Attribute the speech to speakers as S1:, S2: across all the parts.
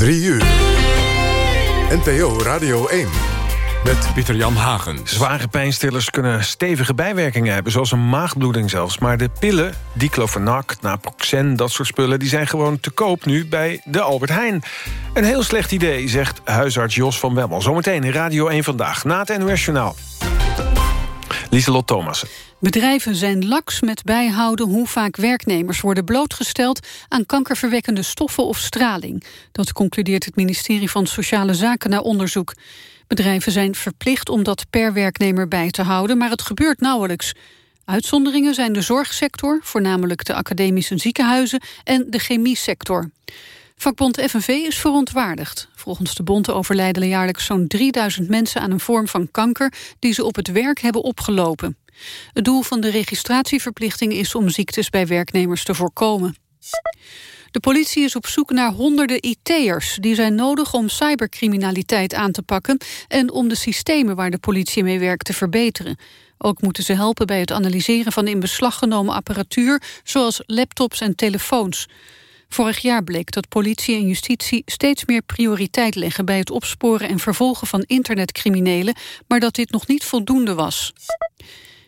S1: 3 uur. NPO Radio 1. Met Pieter-Jan Hagen.
S2: Zware pijnstillers kunnen stevige bijwerkingen hebben... zoals een maagbloeding zelfs. Maar de pillen, diclofenac, naproxen, dat soort spullen... die zijn gewoon te koop nu bij de Albert Heijn. Een heel slecht idee, zegt huisarts Jos van Wemmel. Zometeen in Radio 1 Vandaag, na het NOS Journaal. Lieselot Thomassen.
S3: Bedrijven zijn laks met bijhouden hoe vaak werknemers worden blootgesteld aan kankerverwekkende stoffen of straling. Dat concludeert het ministerie van Sociale Zaken na onderzoek. Bedrijven zijn verplicht om dat per werknemer bij te houden, maar het gebeurt nauwelijks. Uitzonderingen zijn de zorgsector, voornamelijk de academische ziekenhuizen en de chemiesector. Vakbond FNV is verontwaardigd. Volgens de bond overlijden jaarlijks zo'n 3000 mensen aan een vorm van kanker die ze op het werk hebben opgelopen. Het doel van de registratieverplichting is om ziektes bij werknemers te voorkomen. De politie is op zoek naar honderden IT'ers. Die zijn nodig om cybercriminaliteit aan te pakken... en om de systemen waar de politie mee werkt te verbeteren. Ook moeten ze helpen bij het analyseren van in beslag genomen apparatuur... zoals laptops en telefoons. Vorig jaar bleek dat politie en justitie steeds meer prioriteit leggen... bij het opsporen en vervolgen van internetcriminelen... maar dat dit nog niet voldoende was.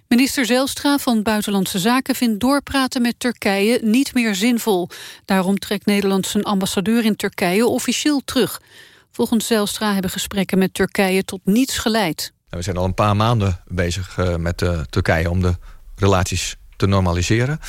S3: Minister Zelstra van Buitenlandse Zaken vindt doorpraten met Turkije niet meer zinvol. Daarom trekt Nederland zijn ambassadeur in Turkije officieel terug. Volgens Zelstra hebben gesprekken met Turkije tot niets geleid.
S4: Nou, we zijn al een paar maanden bezig uh, met uh, Turkije om de relaties te normaliseren.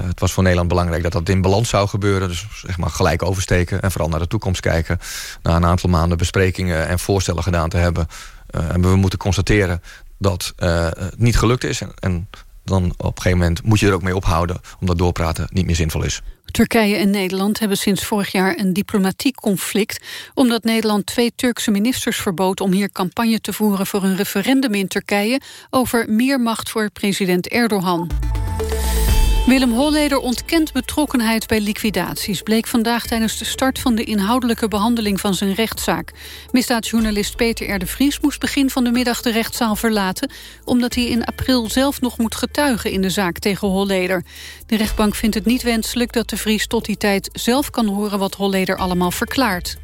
S4: Uh, het was voor Nederland belangrijk dat dat in balans zou gebeuren. Dus zeg maar gelijk oversteken en vooral naar de toekomst kijken. Na een aantal maanden besprekingen en voorstellen gedaan te hebben... hebben we moeten constateren dat uh, niet gelukt is. En, en dan op een gegeven moment moet je er ook mee ophouden... omdat doorpraten niet meer zinvol is.
S3: Turkije en Nederland hebben sinds vorig jaar een diplomatiek conflict... omdat Nederland twee Turkse ministers verbood om hier campagne te voeren... voor een referendum in Turkije over meer macht voor president Erdogan. Willem Holleder ontkent betrokkenheid bij liquidaties... bleek vandaag tijdens de start van de inhoudelijke behandeling van zijn rechtszaak. Misdaadjournalist Peter R. de Vries moest begin van de middag de rechtszaal verlaten... omdat hij in april zelf nog moet getuigen in de zaak tegen Holleder. De rechtbank vindt het niet wenselijk dat de Vries tot die tijd zelf kan horen... wat Holleder allemaal verklaart.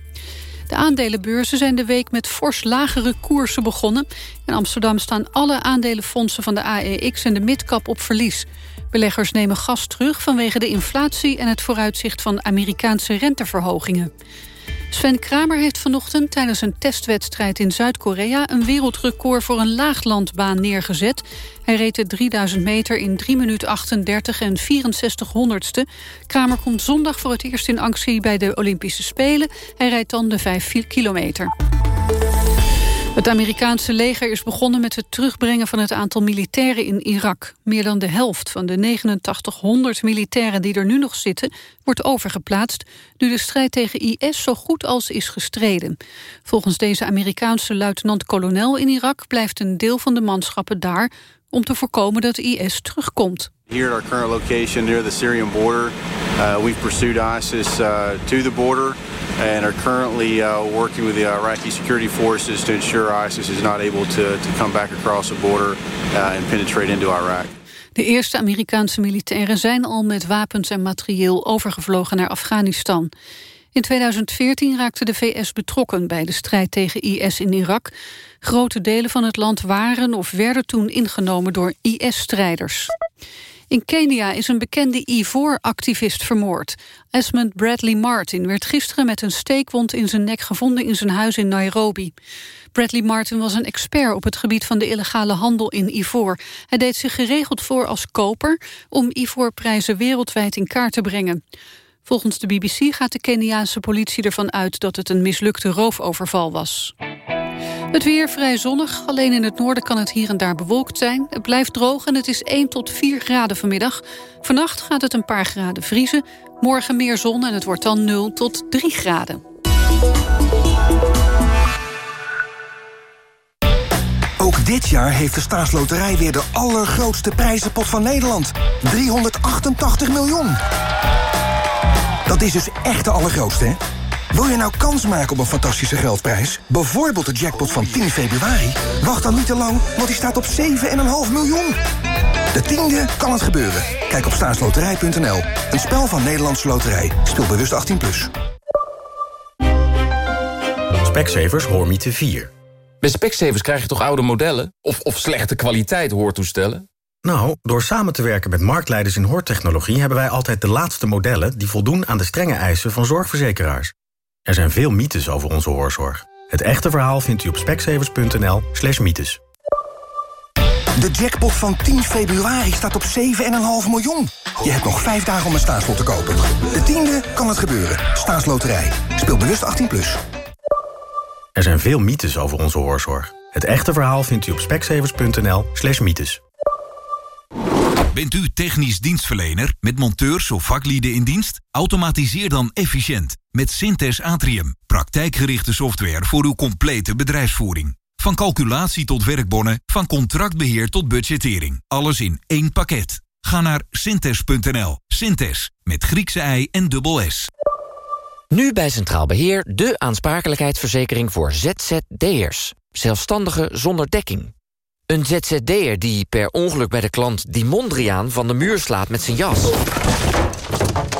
S3: De aandelenbeurzen zijn de week met fors lagere koersen begonnen. In Amsterdam staan alle aandelenfondsen van de AEX en de Midcap op verlies. Beleggers nemen gas terug vanwege de inflatie... en het vooruitzicht van Amerikaanse renteverhogingen. Sven Kramer heeft vanochtend tijdens een testwedstrijd in Zuid-Korea... een wereldrecord voor een laaglandbaan neergezet. Hij reed de 3000 meter in 3 minuten 38 en 64 honderdste. Kramer komt zondag voor het eerst in actie bij de Olympische Spelen. Hij rijdt dan de 5 kilometer. Het Amerikaanse leger is begonnen met het terugbrengen van het aantal militairen in Irak. Meer dan de helft van de 8900 militairen die er nu nog zitten... wordt overgeplaatst, nu de strijd tegen IS zo goed als is gestreden. Volgens deze Amerikaanse luitenant-kolonel in Irak... blijft een deel van de manschappen daar om te voorkomen dat IS terugkomt.
S5: Here at our current location near the Syrian border, uh, we've pursued ISIS uh, to the border and are currently uh, working with the Iraqi security forces to ensure ISIS is not able to, to come back across the border uh, and penetrate into Iraq.
S3: De eerste Amerikaanse militairen zijn al met wapens en materieel overgevlogen naar Afghanistan. In 2014 raakte de VS betrokken bij de strijd tegen IS in Irak. Grote delen van het land waren of werden toen ingenomen door IS-strijders. In Kenia is een bekende Ivoor-activist vermoord. Esmond Bradley Martin werd gisteren met een steekwond in zijn nek gevonden in zijn huis in Nairobi. Bradley Martin was een expert op het gebied van de illegale handel in ivoor. Hij deed zich geregeld voor als koper om ivoorprijzen wereldwijd in kaart te brengen. Volgens de BBC gaat de Keniaanse politie ervan uit dat het een mislukte roofoverval was. Het weer vrij zonnig, alleen in het noorden kan het hier en daar bewolkt zijn. Het blijft droog en het is 1 tot 4 graden vanmiddag. Vannacht gaat het een paar graden vriezen. Morgen meer zon en het wordt dan 0 tot 3 graden.
S6: Ook dit jaar heeft de staatsloterij weer de allergrootste prijzenpot van Nederland. 388 miljoen. Dat is dus echt de allergrootste, hè? Wil je nou kans maken op een fantastische geldprijs? Bijvoorbeeld de jackpot van 10 februari? Wacht dan niet te lang, want die staat op 7,5 miljoen. De tiende kan het gebeuren. Kijk op staatsloterij.nl. Een spel van Nederlandse Loterij. Speel bewust 18+. Plus.
S7: Specsavers Hoormiete 4.
S8: Bij Specsavers krijg je toch oude modellen? Of, of slechte kwaliteit hoortoestellen?
S7: Nou, door samen te werken met marktleiders in hoortechnologie... hebben wij altijd de laatste modellen die voldoen aan de strenge eisen van zorgverzekeraars. Er zijn veel mythes over onze hoorzorg. Het echte verhaal vindt u op specsavers.nl slash mythes.
S6: De jackpot van 10 februari staat op 7,5 miljoen. Je hebt nog vijf dagen om een staatslot te kopen. De tiende kan het gebeuren. Staatsloterij. Speel bewust 18+. Plus.
S7: Er zijn veel mythes over onze hoorzorg. Het echte verhaal vindt u op specsavers.nl slash mythes.
S9: Bent u technisch dienstverlener met monteurs of vaklieden in dienst? Automatiseer dan efficiënt met Synthes Atrium. Praktijkgerichte software voor uw complete bedrijfsvoering. Van calculatie tot werkbonnen, van contractbeheer tot budgettering. Alles in één pakket. Ga naar synthes.nl. Synthes, met Griekse ei en dubbel S.
S10: Nu bij Centraal Beheer de aansprakelijkheidsverzekering voor ZZD'ers. Zelfstandigen zonder dekking. Een ZZD'er die per ongeluk bij de klant die Mondriaan van de muur slaat met zijn jas.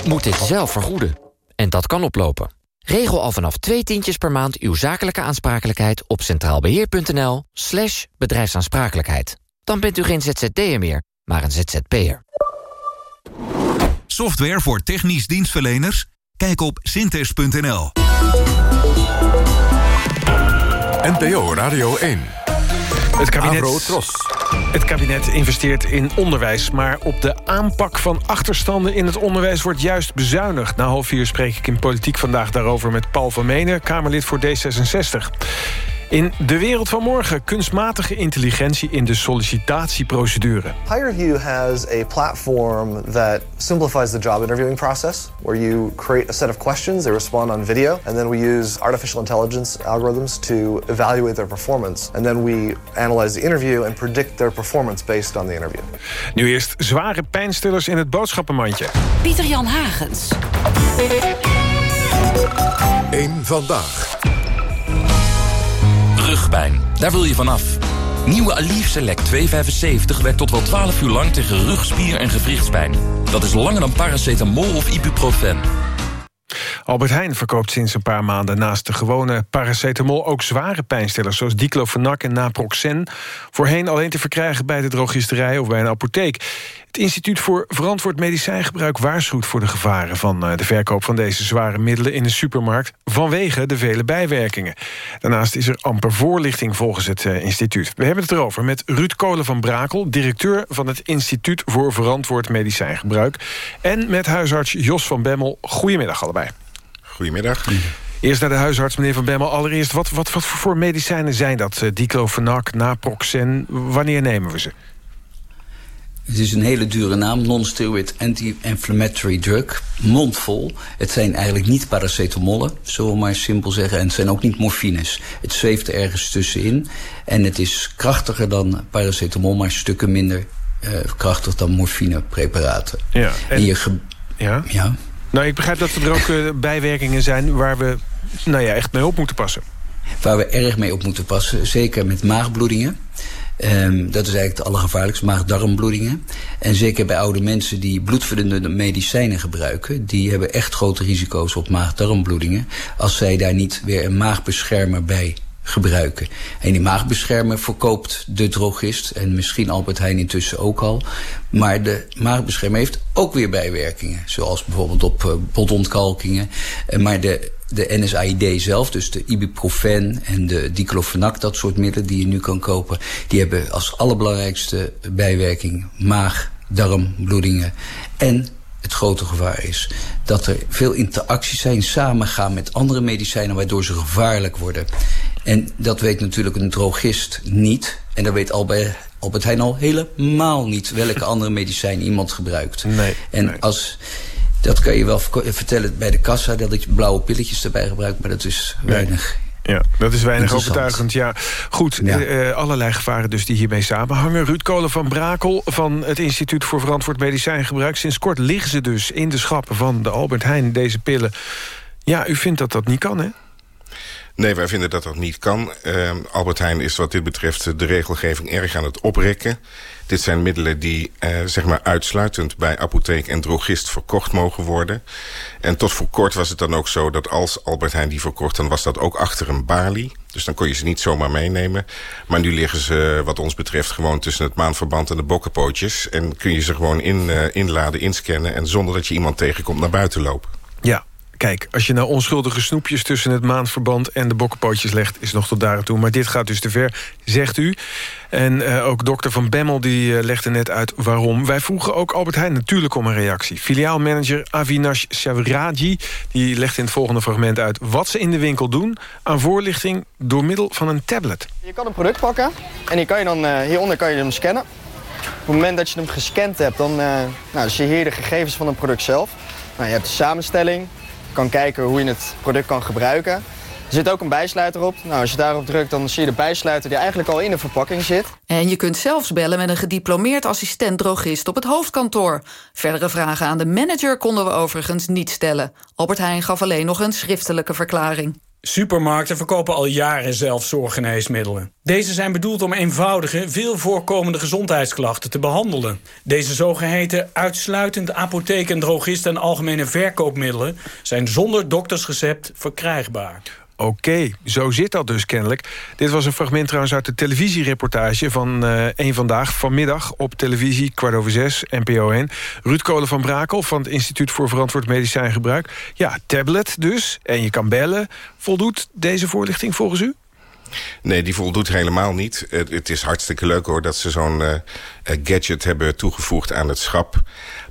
S10: Moet dit zelf vergoeden. En dat kan oplopen. Regel al vanaf twee tientjes per maand uw zakelijke aansprakelijkheid op centraalbeheer.nl slash bedrijfsaansprakelijkheid. Dan bent u geen ZZD'er meer, maar een ZZP'er.
S9: Software voor technisch dienstverleners? Kijk op synthes.nl.
S1: NPO Radio 1.
S2: Het kabinet, het kabinet investeert in onderwijs... maar op de aanpak van achterstanden in het onderwijs wordt juist bezuinigd. Na half vier spreek ik in Politiek vandaag daarover met Paul van Menen... Kamerlid voor D66. In De Wereld van Morgen kunstmatige intelligentie in de sollicitatieprocedure.
S11: HireVue has a platform that simplifies the job interviewing process, where you create a set of questions, they respond on video, and then we use artificial intelligence algorithms to evaluate their performance. And then we analyze the interview and predict their performance based on the interview.
S2: Nu eerst zware pijnstillers in het boodschappenmandje.
S3: Pieter Jan Hagens.
S1: Eén vandaag.
S8: Rugpijn, daar wil je vanaf. Nieuwe Aleve Select 275 werkt tot wel 12 uur lang tegen rugspier- en gewrichtspijn. Dat is langer dan paracetamol of ibuprofen.
S2: Albert Heijn verkoopt sinds een paar maanden naast de gewone paracetamol ook zware pijnstillers zoals diclofenac en naproxen. Voorheen alleen te verkrijgen bij de drogisterij of bij een apotheek. Het Instituut voor Verantwoord Medicijngebruik waarschuwt voor de gevaren van eh, de verkoop van deze zware middelen in de supermarkt vanwege de vele bijwerkingen. Daarnaast is er amper voorlichting volgens het eh, instituut. We hebben het erover met Ruud Kolen van Brakel, directeur van het Instituut voor Verantwoord Medicijngebruik. En met huisarts Jos van Bemmel. Goedemiddag allebei.
S12: Goedemiddag.
S2: Eerst naar de huisarts, meneer Van Bemmel. Allereerst, wat, wat, wat voor medicijnen zijn dat? Uh, diclofenac, naproxen, wanneer nemen we ze?
S13: Het is een hele dure naam, non-steroid anti-inflammatory drug. Mondvol. Het zijn eigenlijk niet paracetamollen, zullen we maar simpel zeggen. En het zijn ook niet morfines. Het zweeft er ergens tussenin. En het is krachtiger dan paracetamol, maar stukken minder uh, krachtig dan morfinepreparaten.
S2: Ja, en,
S13: en je
S2: ja?
S13: ja?
S2: Nou, ik begrijp dat er ook uh, bijwerkingen zijn waar we nou ja, echt mee op moeten passen.
S13: Waar we erg mee op moeten passen, zeker met maagbloedingen. Um, dat is eigenlijk het allergevaarlijkste, maag-darmbloedingen. En zeker bij oude mensen die bloedverdunnende medicijnen gebruiken... die hebben echt grote risico's op maag-darmbloedingen... als zij daar niet weer een maagbeschermer bij gebruiken. En die maagbeschermer verkoopt de drogist... en misschien Albert Heijn intussen ook al. Maar de maagbeschermer heeft ook weer bijwerkingen. Zoals bijvoorbeeld op uh, botontkalkingen. Uh, maar de de NSAID zelf, dus de ibuprofen en de diclofenac, dat soort middelen die je nu kan kopen, die hebben als allerbelangrijkste bijwerking maag, darm, bloedingen. En het grote gevaar is dat er veel interacties zijn, samengaan met andere medicijnen, waardoor ze gevaarlijk worden. En dat weet natuurlijk een drogist niet. En dat weet Albert, Heijn al helemaal niet welke andere medicijn iemand gebruikt.
S2: Nee,
S13: en
S2: nee.
S13: als dat kan je wel vertellen bij de kassa, dat ik blauwe pilletjes erbij gebruik, maar dat is weinig.
S2: Ja, dat is weinig overtuigend. Ja, goed, ja. Uh, allerlei gevaren dus die hiermee samenhangen. Ruud Kolen van Brakel van het Instituut voor Verantwoord Medicijngebruik. Sinds kort liggen ze dus in de schappen van de Albert Heijn, deze pillen. Ja, u vindt dat dat niet kan, hè?
S12: Nee, wij vinden dat dat niet kan. Uh, Albert Heijn is wat dit betreft de regelgeving erg aan het oprekken. Dit zijn middelen die uh, zeg maar uitsluitend bij apotheek en drogist verkocht mogen worden. En tot voor kort was het dan ook zo dat als Albert Heijn die verkocht... dan was dat ook achter een balie. Dus dan kon je ze niet zomaar meenemen. Maar nu liggen ze wat ons betreft gewoon tussen het maanverband en de bokkenpootjes. En kun je ze gewoon in, uh, inladen, inscannen... en zonder dat je iemand tegenkomt naar buiten lopen.
S2: Ja, Kijk, als je nou onschuldige snoepjes tussen het maandverband en de bokkenpootjes legt... is nog tot daar toe. Maar dit gaat dus te ver, zegt u. En uh, ook dokter Van Bemmel die uh, legde net uit waarom. Wij vroegen ook Albert Heijn natuurlijk om een reactie. Filiaalmanager Avinash Shavraji die legt in het volgende fragment uit... wat ze in de winkel doen aan voorlichting door middel van een tablet.
S14: Je kan een product pakken en kan je dan, uh, hieronder kan je hem scannen. Op het moment dat je hem gescand hebt, dan nou, zie je hier de gegevens van het product zelf. Nou, je hebt de samenstelling, kan kijken hoe je het product kan gebruiken. Er zit ook een bijsluiter op. Nou, als je daarop drukt, dan zie je de bijsluiter die eigenlijk al in de verpakking zit.
S15: En je kunt zelfs bellen met een gediplomeerd assistent-drogist op het hoofdkantoor. Verdere vragen aan de manager konden we overigens niet stellen. Albert Heijn gaf alleen nog een schriftelijke verklaring.
S16: Supermarkten verkopen al jaren zelf zorggeneesmiddelen. Deze zijn bedoeld om eenvoudige, veel voorkomende gezondheidsklachten te behandelen. Deze zogeheten uitsluitend apotheek en en algemene verkoopmiddelen... zijn zonder doktersrecept verkrijgbaar.
S2: Oké, zo zit dat dus kennelijk. Dit was een fragment trouwens uit de televisiereportage van uh, Vandaag... vanmiddag op televisie, kwart over zes, NPO 1. Ruud Kolen van Brakel van het Instituut voor Verantwoord Medicijngebruik. Ja, tablet dus, en je kan bellen. Voldoet deze voorlichting volgens u?
S12: Nee, die voldoet helemaal niet. Het, is hartstikke leuk hoor dat ze zo'n uh, gadget hebben toegevoegd aan het schap.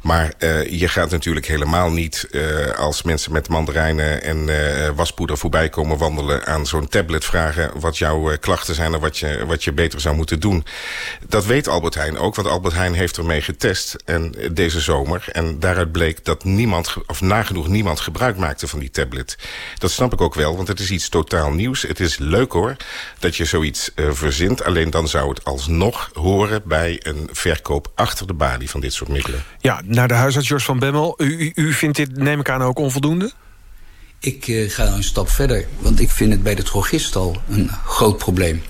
S12: Maar uh, je gaat natuurlijk helemaal niet uh, als mensen met mandarijnen en uh, waspoeder voorbij komen wandelen aan zo'n tablet vragen wat jouw klachten zijn en wat je, wat je beter zou moeten doen. Dat weet Albert Heijn ook, want Albert Heijn heeft ermee getest en, deze zomer. En daaruit bleek dat niemand, of nagenoeg niemand gebruik maakte van die tablet. Dat snap ik ook wel, want het is iets totaal nieuws. Het is leuk hoor, dat je zoiets verzint. Alleen dan zou het alsnog horen bij een verkoop achter de balie van dit soort middelen.
S2: Ja, naar de huisarts Jos van Bemmel. U, u, u, vindt dit, neem ik aan, ook onvoldoende?
S13: Ik uh, ga een stap verder. Want ik vind het bij de drogist al een groot probleem.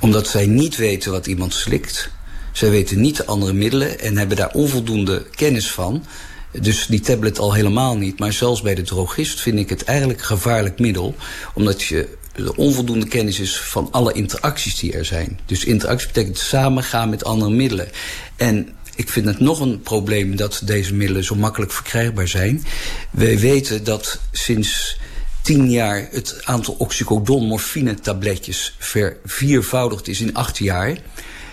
S13: Omdat zij niet weten wat iemand slikt. Zij weten niet de andere middelen en hebben daar onvoldoende kennis van. Dus die tablet al helemaal niet. Maar zelfs bij de drogist vind ik het eigenlijk een gevaarlijk middel. Omdat je de onvoldoende kennis is van alle interacties die er zijn. Dus interactie betekent samengaan met andere middelen. En ik vind het nog een probleem dat deze middelen zo makkelijk verkrijgbaar zijn. Wij weten dat sinds tien jaar het aantal oxycodon morfine tabletjes verviervoudigd is in acht jaar.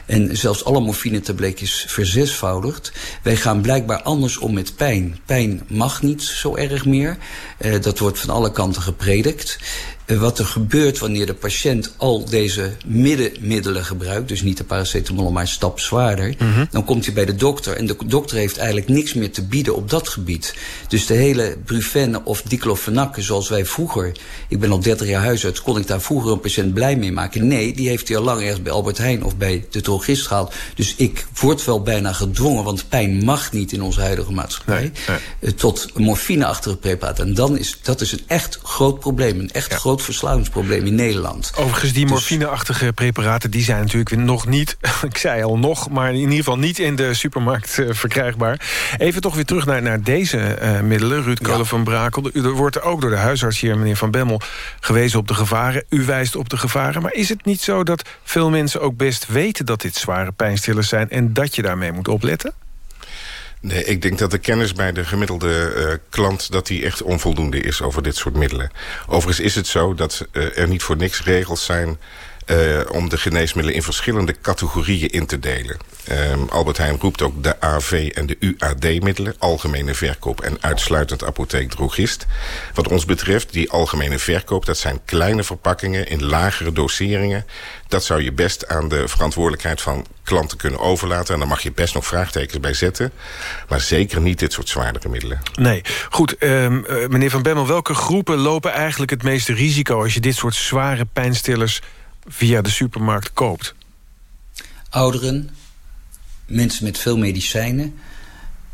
S13: En zelfs alle morfine-tabletjes verzesvoudigd. Wij gaan blijkbaar anders om met pijn. Pijn mag niet zo erg meer. Uh, dat wordt van alle kanten gepredikt. Wat er gebeurt wanneer de patiënt al deze middenmiddelen gebruikt... dus niet de paracetamol, maar een stap zwaarder... Mm -hmm. dan komt hij bij de dokter. En de dokter heeft eigenlijk niks meer te bieden op dat gebied. Dus de hele Brufen of diclofenac, zoals wij vroeger... ik ben al 30 jaar huisarts, kon ik daar vroeger een patiënt blij mee maken? Nee, die heeft hij al lang ergens bij Albert Heijn of bij de drogist gehaald. Dus ik word wel bijna gedwongen, want pijn mag niet in onze huidige maatschappij... Nee, nee. Uh, tot morfineachtige preparaten. En dan is dat is een echt groot probleem, een echt ja. groot verslavingsprobleem in Nederland.
S2: Overigens, die dus... morfineachtige preparaten... die zijn natuurlijk nog niet, ik zei al nog... maar in ieder geval niet in de supermarkt uh, verkrijgbaar. Even toch weer terug naar, naar deze uh, middelen. Ruud Kolen ja. van Brakel. Er wordt ook door de huisarts hier, meneer Van Bemmel... gewezen op de gevaren. U wijst op de gevaren. Maar is het niet zo dat veel mensen ook best weten... dat dit zware pijnstillers zijn... en dat je daarmee moet opletten?
S12: Nee, ik denk dat de kennis bij de gemiddelde uh, klant... dat die echt onvoldoende is over dit soort middelen. Overigens is het zo dat uh, er niet voor niks regels zijn... Uh, om de geneesmiddelen in verschillende categorieën in te delen. Um, Albert Heijn roept ook de AV en de UAD-middelen... algemene verkoop en uitsluitend apotheek-drogist. Wat ons betreft, die algemene verkoop... dat zijn kleine verpakkingen in lagere doseringen. Dat zou je best aan de verantwoordelijkheid van klanten kunnen overlaten. En daar mag je best nog vraagtekens bij zetten. Maar zeker niet dit soort zwaardere middelen.
S2: Nee, goed. Um, uh, meneer Van Bemmel, welke groepen lopen eigenlijk het meeste risico... als je dit soort zware pijnstillers via de supermarkt koopt?
S13: Ouderen, mensen met veel medicijnen...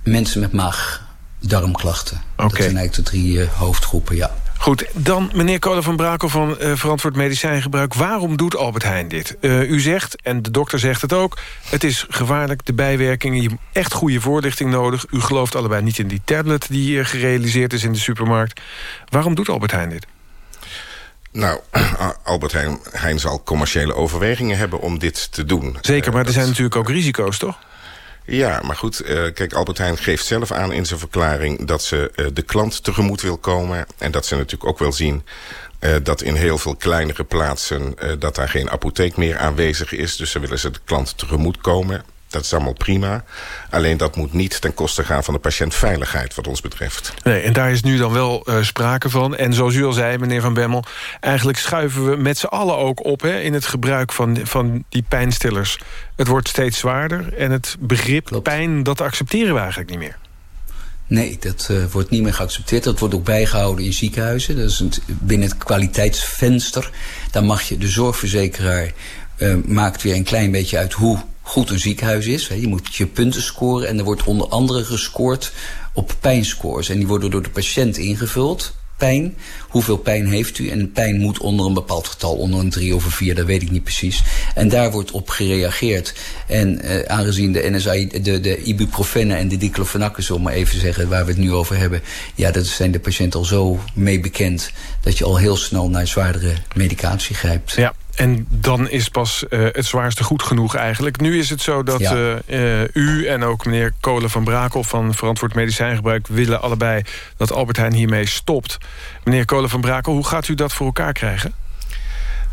S13: mensen met maag-darmklachten. Okay. Dat zijn eigenlijk de drie uh, hoofdgroepen, ja.
S2: Goed, dan meneer Kolen van Brakel van uh, Verantwoord Medicijngebruik. Waarom doet Albert Heijn dit? Uh, u zegt, en de dokter zegt het ook... het is gevaarlijk, de bijwerkingen, je hebt echt goede voorlichting nodig. U gelooft allebei niet in die tablet die uh, gerealiseerd is in de supermarkt. Waarom doet Albert Heijn dit?
S12: Nou, Albert Heijn, Heijn zal commerciële overwegingen hebben om dit te doen.
S2: Zeker, maar er zijn natuurlijk ook risico's, toch?
S12: Ja, maar goed, uh, kijk, Albert Heijn geeft zelf aan in zijn verklaring... dat ze uh, de klant tegemoet wil komen. En dat ze natuurlijk ook wil zien uh, dat in heel veel kleinere plaatsen... dat daar geen apotheek meer aanwezig is. Dus ze willen ze de klant tegemoet komen. Dat is allemaal prima. Alleen dat moet niet ten koste gaan van de patiëntveiligheid wat ons betreft.
S2: Nee, en daar is nu dan wel uh, sprake van. En zoals u al zei, meneer Van Bemmel... eigenlijk schuiven we met z'n allen ook op... Hè, in het gebruik van, van die pijnstillers. Het wordt steeds zwaarder en het begrip Klopt. pijn... dat accepteren we eigenlijk niet meer.
S13: Nee, dat uh, wordt niet meer geaccepteerd. Dat wordt ook bijgehouden in ziekenhuizen. Dat is een, binnen het kwaliteitsvenster. Dan mag je de zorgverzekeraar... Uh, maakt weer een klein beetje uit hoe goed een ziekenhuis is. Je moet je punten scoren en er wordt onder andere gescoord op pijnscores. En die worden door de patiënt ingevuld. Pijn, hoeveel pijn heeft u? En pijn moet onder een bepaald getal, onder een drie of een vier, dat weet ik niet precies. En daar wordt op gereageerd. En uh, aangezien de NSI, de, de ibuprofenen en de diclofenac, om maar even zeggen, waar we het nu over hebben, ja, dat zijn de patiënten al zo mee bekend dat je al heel snel naar zwaardere medicatie grijpt.
S2: Ja. En dan is pas uh, het zwaarste goed genoeg eigenlijk. Nu is het zo dat ja. uh, u en ook meneer Kolen van Brakel... van Verantwoord Medicijngebruik willen allebei dat Albert Heijn hiermee stopt. Meneer Kolen van Brakel, hoe gaat u dat voor elkaar krijgen?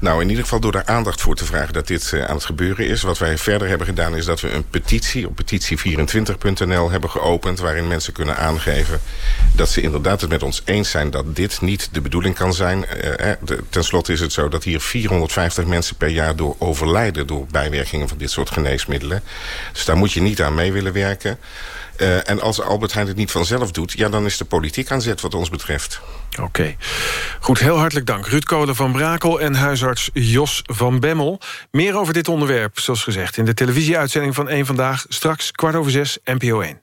S12: Nou, in ieder geval door er aandacht voor te vragen dat dit uh, aan het gebeuren is. Wat wij verder hebben gedaan is dat we een petitie op petitie24.nl hebben geopend... waarin mensen kunnen aangeven dat ze inderdaad het met ons eens zijn... dat dit niet de bedoeling kan zijn. Uh, Ten slotte is het zo dat hier 450 mensen per jaar door overlijden... door bijwerkingen van dit soort geneesmiddelen. Dus daar moet je niet aan mee willen werken. En als Albert Heijn het niet vanzelf doet... ja, dan is de politiek aan zet wat ons betreft.
S2: Oké. Goed, heel hartelijk dank. Ruud Kolen van Brakel en huisarts Jos van Bemmel. Meer over dit onderwerp, zoals gezegd... in de televisieuitzending van 1 Vandaag... straks kwart over zes, NPO 1.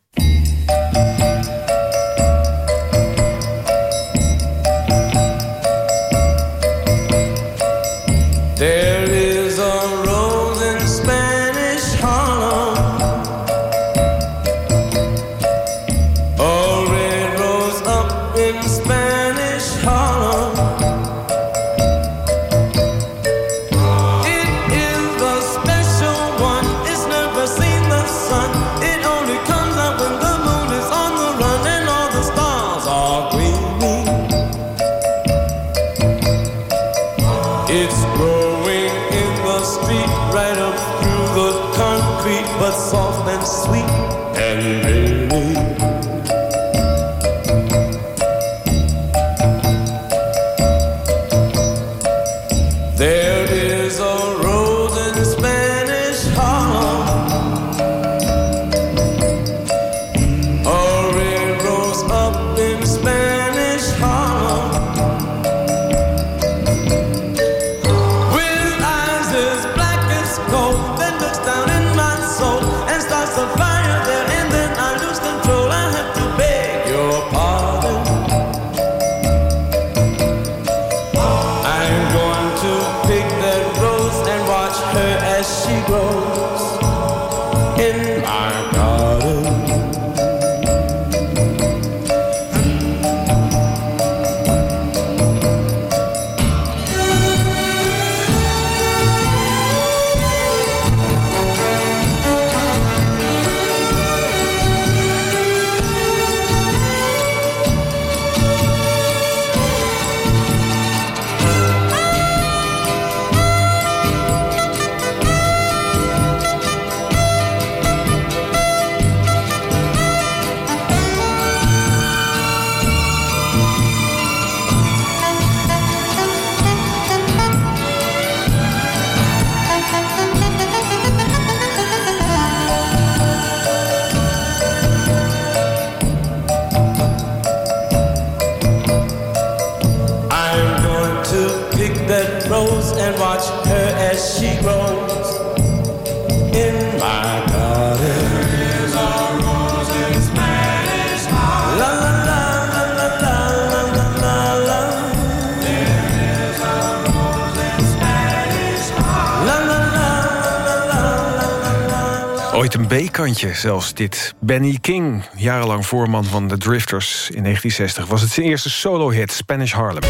S2: Zelfs dit. Benny King, jarenlang voorman van de Drifters in 1960... was het zijn eerste solo-hit, Spanish Harlem.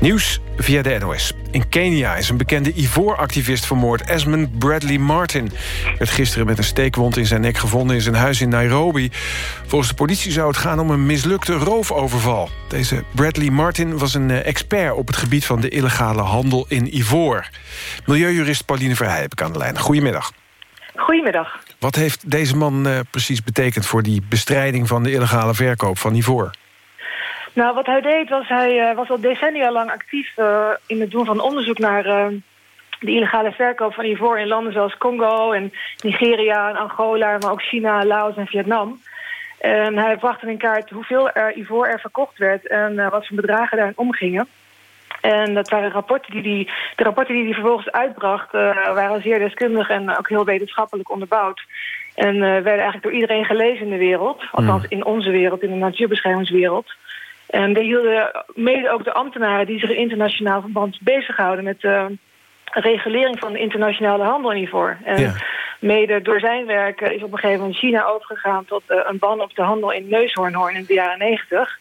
S2: Nieuws via de NOS. In Kenia is een bekende Ivoor-activist vermoord. Esmond Bradley Martin werd gisteren met een steekwond in zijn nek gevonden... in zijn huis in Nairobi. Volgens de politie zou het gaan om een mislukte roofoverval. Deze Bradley Martin was een eh, expert op het gebied van de illegale handel in ivoor. Milieujurist Pauline Verheij ik aan de lijn. Goedemiddag.
S17: Goedemiddag.
S2: Wat heeft deze man uh, precies betekend voor die bestrijding van de illegale verkoop van ivoor?
S17: Nou, wat hij deed was, hij uh, was al decennia lang actief uh, in het doen van onderzoek naar de illegale verkoop van ivoor in landen zoals Congo en Nigeria en Angola, maar ook China, Laos en Vietnam. En hij bracht in kaart hoeveel er ivoor er verkocht werd en wat voor bedragen daarin omgingen. En dat waren rapporten die die, de rapporten die hij vervolgens uitbracht... Uh, waren zeer deskundig en ook heel wetenschappelijk onderbouwd. En uh, werden eigenlijk door iedereen gelezen in de wereld. Althans in onze wereld, in de natuurbeschermingswereld. En die hielden mede ook de ambtenaren die zich in internationaal verband bezighouden... met de regulering van de internationale handel in ivoor. En ja. mede door zijn werk is op een gegeven moment China overgegaan... tot uh, een ban op de handel in neushoornhoorn in de jaren negentig...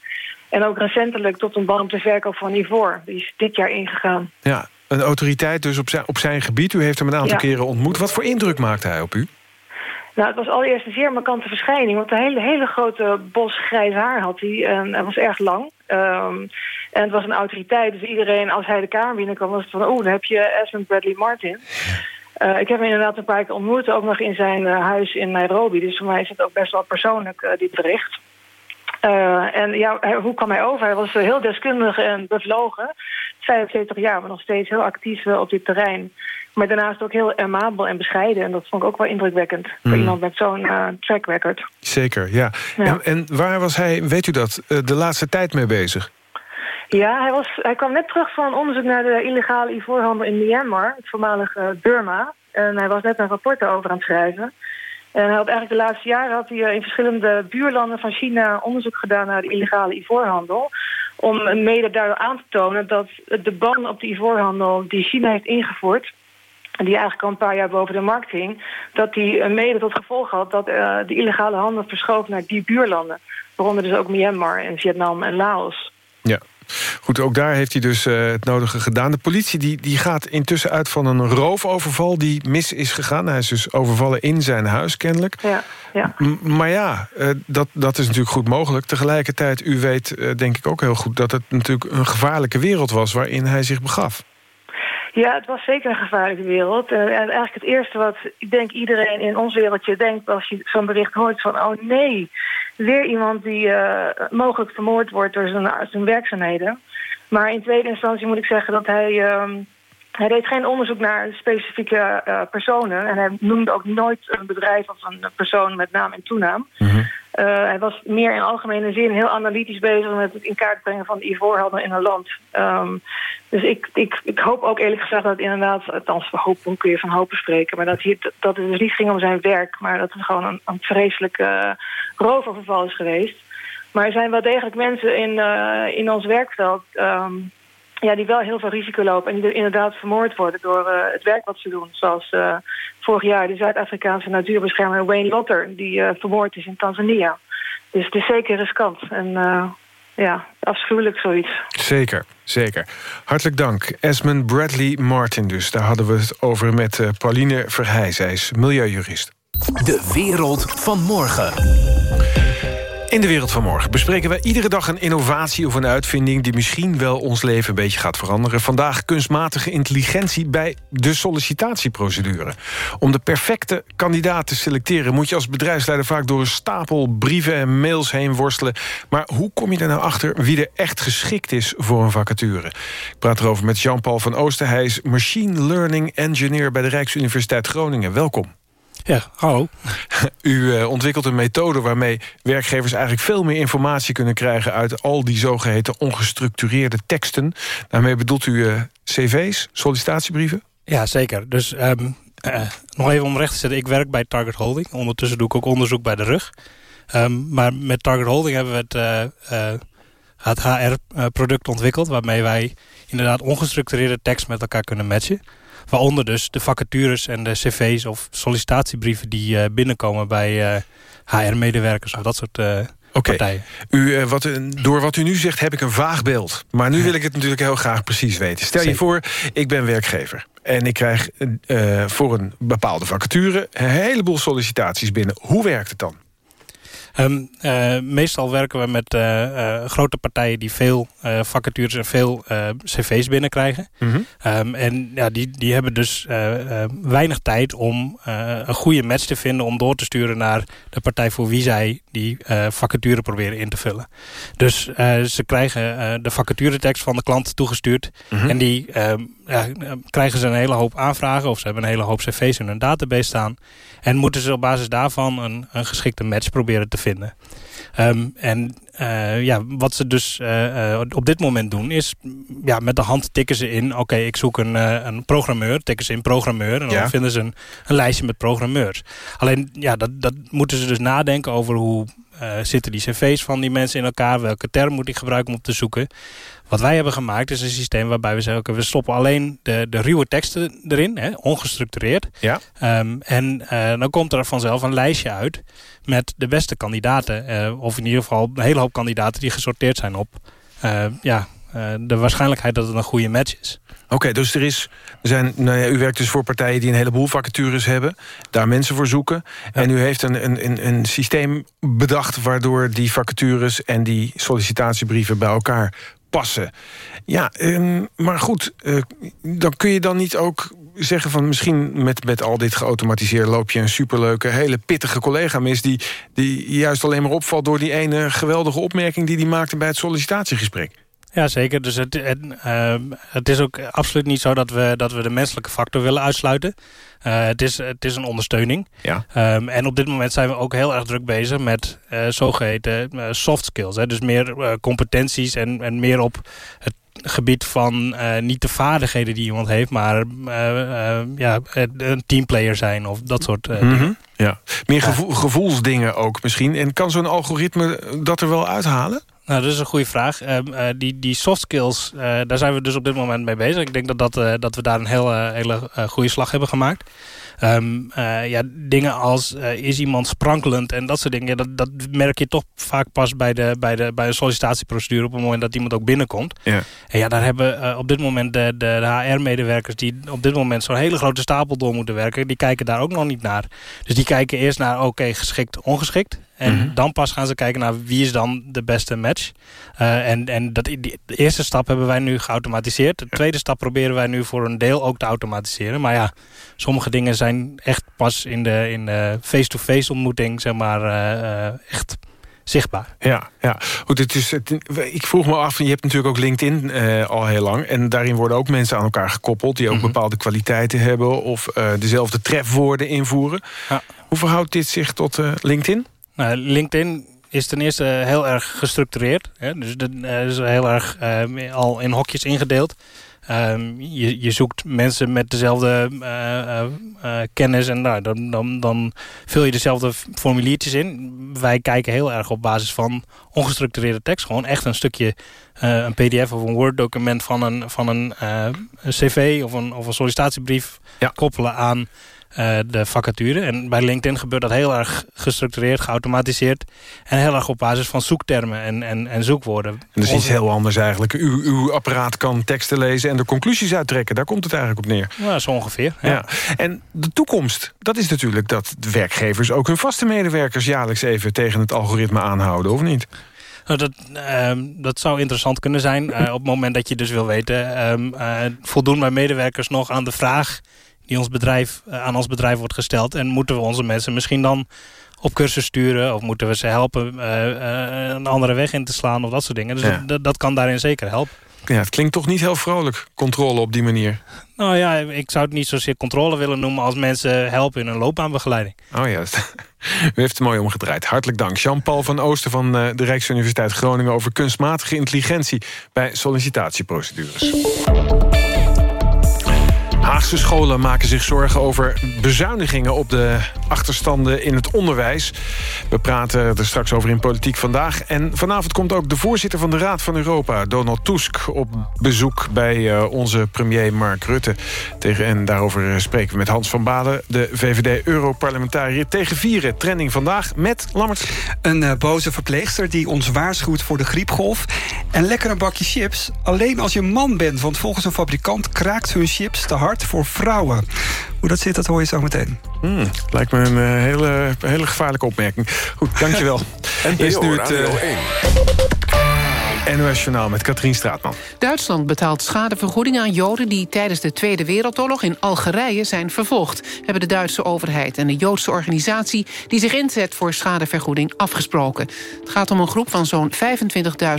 S17: En ook recentelijk tot een ban op de verkoop van ivoor. Die is dit jaar ingegaan.
S2: Ja, een autoriteit dus op zijn, op zijn gebied. U heeft hem een aantal ja. keren ontmoet. Wat voor indruk maakte hij op u?
S17: Nou, het was allereerst een zeer markante verschijning. Want een hele, hele grote bos grijs haar had hij. En het was erg lang. Um, en het was een autoriteit. Dus iedereen, als hij de kamer binnenkwam, was het van... oh, dan heb je Esmond Bradley Martin. Uh, ik heb hem inderdaad een paar keer ontmoet. Ook nog in zijn uh, huis in Nairobi. Dus voor mij is het ook best wel persoonlijk, uh, dit bericht. Uh, en ja, hoe kwam hij over? Hij was heel deskundig en bevlogen. 75 jaar, maar nog steeds heel actief op dit terrein. Maar daarnaast ook heel amabel en bescheiden. En dat vond ik ook wel indrukwekkend. Mm. Voor iemand met zo'n uh, track record.
S2: Zeker, ja. ja. En, en, waar was hij, weet u dat, de laatste tijd mee bezig?
S17: Ja, hij, was, hij kwam net terug van onderzoek naar de illegale ivoorhandel in Myanmar. Het voormalige Burma. En hij was net een rapport over aan het schrijven. En hij had eigenlijk de laatste jaren had hij in verschillende buurlanden van China onderzoek gedaan naar de illegale ivoorhandel. Om mede daardoor aan te tonen dat de ban op de ivoorhandel die China heeft ingevoerd, die eigenlijk al een paar jaar boven de markt hing, dat die mede tot gevolg had dat uh, de illegale handel verschoof naar die buurlanden. Waaronder dus ook Myanmar en Vietnam en Laos.
S2: Ja. Goed, ook daar heeft hij dus uh, het nodige gedaan. De politie die, die gaat intussen uit van een roofoverval die mis is gegaan. Hij is dus overvallen in zijn huis, kennelijk.
S17: Ja, ja.
S2: M maar ja, uh, dat, dat is natuurlijk goed mogelijk. Tegelijkertijd, u weet uh, denk ik ook heel goed... dat het natuurlijk een gevaarlijke wereld was waarin hij zich begaf.
S17: Ja, het was zeker een gevaarlijke wereld. en eigenlijk het eerste wat ik denk iedereen in ons wereldje denkt... als je zo'n bericht hoort van, oh nee weer iemand die uh, mogelijk vermoord wordt door zijn, zijn werkzaamheden. Maar in tweede instantie moet ik zeggen dat hij... Um, hij deed geen onderzoek naar specifieke uh, personen. En hij noemde ook nooit een bedrijf of een persoon met naam en toenaam. Mm -hmm. uh, hij was meer in algemene zin heel analytisch bezig met het in kaart brengen van de ivoorhandel in een land. Um, dus ik, ik, ik hoop ook eerlijk gezegd dat het inderdaad, althans hoop kun je van hopen spreken, maar dat, hier, dat het dus niet ging om zijn werk, maar dat het gewoon een, een vreselijke uh, roofoverval is geweest. Maar er zijn wel degelijk mensen in, in ons werkveld um, ja, die wel heel veel risico lopen en die inderdaad vermoord worden door uh, het werk wat ze doen. Zoals uh, vorig jaar de Zuid-Afrikaanse natuurbeschermer Wayne Lotter, die uh, vermoord is in Tanzania. Dus het is zeker riskant en ja, afschuwelijk zoiets.
S2: Zeker, zeker. Hartelijk dank. Esmond Bradley Martin dus. Daar hadden we het over met Pauline Verheij. Zij is milieujurist.
S18: De wereld van morgen.
S2: In de wereld van morgen bespreken we iedere dag een innovatie of een uitvinding... die misschien wel ons leven een beetje gaat veranderen. Vandaag kunstmatige intelligentie bij de sollicitatieprocedure. Om de perfecte kandidaat te selecteren... moet je als bedrijfsleider vaak door een stapel brieven en mails heen worstelen. Maar hoe kom je er nou achter wie er echt geschikt is voor een vacature? Ik praat erover met Jean-Paul van Oosten. Hij is Machine Learning Engineer bij de Rijksuniversiteit Groningen. Welkom.
S19: Ja, hallo.
S2: U uh, ontwikkelt een methode waarmee werkgevers eigenlijk veel meer informatie kunnen krijgen... uit al die zogeheten ongestructureerde teksten. Daarmee bedoelt u uh, cv's, sollicitatiebrieven?
S19: Ja, zeker. Dus um, uh, nog even om recht te zetten. Ik werk bij Target Holding. Ondertussen doe ik ook onderzoek bij de rug. Um, maar met Target Holding hebben we het, het HR-product ontwikkeld... waarmee wij inderdaad ongestructureerde tekst met elkaar kunnen matchen Waaronder dus de vacatures en de cv's of sollicitatiebrieven die binnenkomen bij HR-medewerkers of dat soort
S2: Oké, u, wat, door wat u nu zegt heb ik een vaag beeld. Maar nu wil ik het natuurlijk heel graag precies weten. Stel je voor, ik ben werkgever. En ik krijg voor een bepaalde vacature een heleboel sollicitaties binnen. Hoe werkt het dan?
S19: Um, uh, meestal werken we met uh, uh, grote partijen die veel vacatures en veel cv's binnenkrijgen. Mm -hmm. um, en ja, die, die hebben dus weinig tijd om een goede match te vinden... om door te sturen naar de partij voor wie zij die vacature proberen in te vullen. Dus ze krijgen de vacaturetekst van de klant toegestuurd... Mm -hmm. en die ja, krijgen ze een hele hoop aanvragen... of ze hebben een hele hoop cv's in hun database staan... en moeten ze op basis daarvan een, een geschikte match proberen te vinden. Um, en uh, ja, wat ze dus uh, op dit moment doen is... Ja, met de hand tikken ze in... oké, ik zoek een, een programmeur, tikken ze in programmeur... en dan vinden ze een, een, lijstje met programmeurs. Alleen, ja, dat, dat moeten ze dus nadenken over hoe... zitten die cv's van die mensen in elkaar? Welke term moet ik gebruiken om op te zoeken? Wat wij hebben gemaakt is een systeem waarbij we zeggen... we stoppen alleen de, de ruwe teksten erin, hè, ongestructureerd.
S2: Ja.
S19: Um, en uh, dan komt er vanzelf een lijstje uit met de beste kandidaten. Uh, of in ieder geval een hele hoop kandidaten die gesorteerd zijn op... Uh, ja, de waarschijnlijkheid dat het een goede match is.
S2: Oké, okay, dus er is, er zijn, nou ja, u werkt dus voor partijen die een heleboel vacatures hebben, daar mensen voor zoeken. Ja. En u heeft een, een, een systeem bedacht waardoor die vacatures en die sollicitatiebrieven bij elkaar passen. Ja, um, maar goed, uh, dan kun je dan niet ook zeggen van misschien met, met al dit geautomatiseerd loop je een superleuke, hele pittige collega mis die, die juist alleen maar opvalt door die ene geweldige opmerking die hij maakte bij het sollicitatiegesprek.
S19: Ja, zeker. Dus het, het, uh, het is ook absoluut niet zo dat we, dat we de menselijke factor willen uitsluiten. Uh, het, is, het is een ondersteuning.
S2: Ja.
S19: Um, en op dit moment zijn we ook heel erg druk bezig met uh, zogeheten uh, soft skills. Hè? Dus meer competenties en, en meer op het gebied van niet de vaardigheden die iemand heeft... maar ja, een teamplayer zijn of dat soort mm -hmm. dingen.
S2: Ja. Meer gevo gevoelsdingen ook misschien. En kan zo'n algoritme dat er wel uithalen?
S19: Nou, dat is een goede vraag. Uh, uh, die, die soft skills, uh, daar zijn we dus op dit moment mee bezig. Ik denk dat, dat, dat we daar een hele, hele goede slag hebben gemaakt. Um, ja, dingen als is iemand sprankelend en dat soort dingen... dat, dat merk je toch vaak pas bij, de, bij, de, bij een sollicitatieprocedure... op het moment dat iemand ook binnenkomt.
S2: Ja.
S19: En ja, daar hebben op dit moment de, de, de HR-medewerkers... die op dit moment zo'n hele grote stapel door moeten werken... die kijken daar ook nog niet naar. Dus die kijken eerst naar, oké, okay, geschikt, ongeschikt... En mm -hmm. dan pas gaan ze kijken naar wie is dan de beste match. Uh, en en dat, die, de eerste stap hebben wij nu geautomatiseerd. De tweede stap proberen wij nu voor een deel ook te automatiseren. Maar ja, sommige dingen zijn echt pas in de in face-to-face -face ontmoeting, zeg maar, uh, uh, echt zichtbaar.
S2: Ja, ja. Goed, het is, het, ik vroeg me af, je hebt natuurlijk ook LinkedIn al heel lang... en daarin worden ook mensen aan elkaar gekoppeld... die ook mm -hmm. bepaalde kwaliteiten hebben... of uh, dezelfde trefwoorden invoeren.
S19: Ja.
S2: Hoe verhoudt dit zich tot uh, LinkedIn?
S19: Nou, LinkedIn is ten eerste heel erg gestructureerd. Hè? Dus dat is heel erg uh, al in hokjes ingedeeld. Um, je, je zoekt mensen met dezelfde uh, uh, kennis en nou, dan, dan, dan vul je dezelfde formuliertjes in. Wij kijken heel erg op basis van ongestructureerde tekst. Gewoon echt een stukje, een pdf of een Word document van een, van een, een cv of een, of een sollicitatiebrief
S2: ja.
S19: koppelen aan uh, de vacature. En bij LinkedIn gebeurt dat heel erg gestructureerd, geautomatiseerd. En heel erg op basis van zoektermen en, en, en zoekwoorden.
S2: En dus iets heel anders eigenlijk. U, uw apparaat kan teksten lezen en de conclusies uittrekken. Daar komt het eigenlijk op neer.
S19: Ja, zo ongeveer. Ja.
S2: ja. En de toekomst, dat is natuurlijk dat werkgevers... ook hun vaste medewerkers jaarlijks even tegen het algoritme aanhouden, of niet?
S19: Nou, dat, uh, dat zou interessant kunnen zijn. Uh, op het moment dat je dus wil weten... Uh, voldoen mijn medewerkers nog aan de vraag die ons bedrijf, uh, aan ons bedrijf wordt gesteld. En moeten we onze mensen misschien dan op cursus sturen... of moeten we ze helpen uh, uh, een andere weg in te slaan of dat soort dingen. Dus
S2: Ja.
S19: dat, dat kan daarin zeker helpen.
S2: Ja, het klinkt toch niet heel vrolijk, controle op die manier.
S19: Nou ja, ik zou het niet zozeer controle willen noemen... als mensen helpen in een loopbaanbegeleiding.
S2: Oh ja, u heeft het mooi omgedraaid. Hartelijk dank. Jean-Paul van Oosten van eh, de Rijksuniversiteit Groningen... over kunstmatige intelligentie bij sollicitatieprocedures. Haagse scholen maken zich zorgen over bezuinigingen op de achterstanden in het onderwijs. We praten er straks over in Politiek Vandaag. En vanavond komt ook de voorzitter van de Raad van Europa, Donald Tusk, op bezoek bij uh, onze premier Mark Rutte. Tegen, en daarover spreken we met Hans van Balen, de VVD-Europarlementariër. Tegen vieren, trending vandaag met Lammert.
S20: Een uh, boze verpleegster die ons waarschuwt voor de griepgolf. En lekker een bakje chips. Alleen als je man bent, want volgens een fabrikant kraakt hun chips te hard voor vrouwen. Hoe dat zit, dat hoor je zo meteen.
S2: Hmm, lijkt me een uh, hele, hele gevaarlijke opmerking. Goed, dankjewel.
S1: en Is nu het, uh,
S2: NOS Journaal met Katrien Straatman.
S21: Duitsland betaalt schadevergoeding aan Joden... die tijdens de Tweede Wereldoorlog in Algerije zijn vervolgd... hebben de Duitse overheid en de Joodse organisatie... die zich inzet voor schadevergoeding afgesproken. Het gaat om een groep van zo'n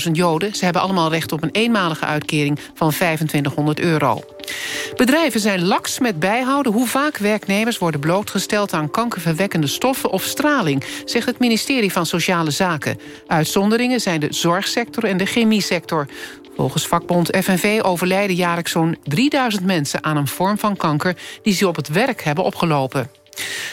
S21: 25.000 Joden. Ze hebben allemaal recht op een eenmalige uitkering van 2500 euro. Bedrijven zijn laks met bijhouden hoe vaak werknemers worden blootgesteld aan kankerverwekkende stoffen of straling, zegt het ministerie van Sociale Zaken. Uitzonderingen zijn de zorgsector en de chemiesector. Volgens vakbond FNV overlijden jaarlijks zo'n 3000 mensen aan een vorm van kanker die ze op het werk hebben opgelopen.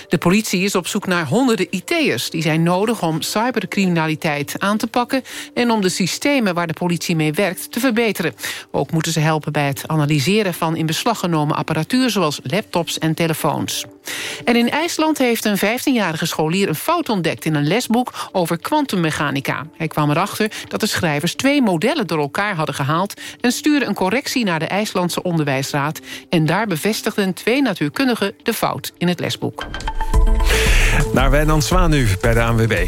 S21: De politie is op zoek naar honderden IT'ers. Die zijn nodig om cybercriminaliteit aan te pakken... en om de systemen waar de politie mee werkt te verbeteren. Ook moeten ze helpen bij het analyseren van in beslag genomen apparatuur... zoals laptops en telefoons. En in IJsland heeft een 15-jarige scholier een fout ontdekt... in een lesboek over kwantummechanica. Hij kwam erachter dat de schrijvers twee modellen door elkaar hadden gehaald... en stuurde een correctie naar de IJslandse onderwijsraad... en daar bevestigden twee natuurkundigen de fout in het lesboek.
S2: Naar Wijnand Zwaan nu bij de ANWB.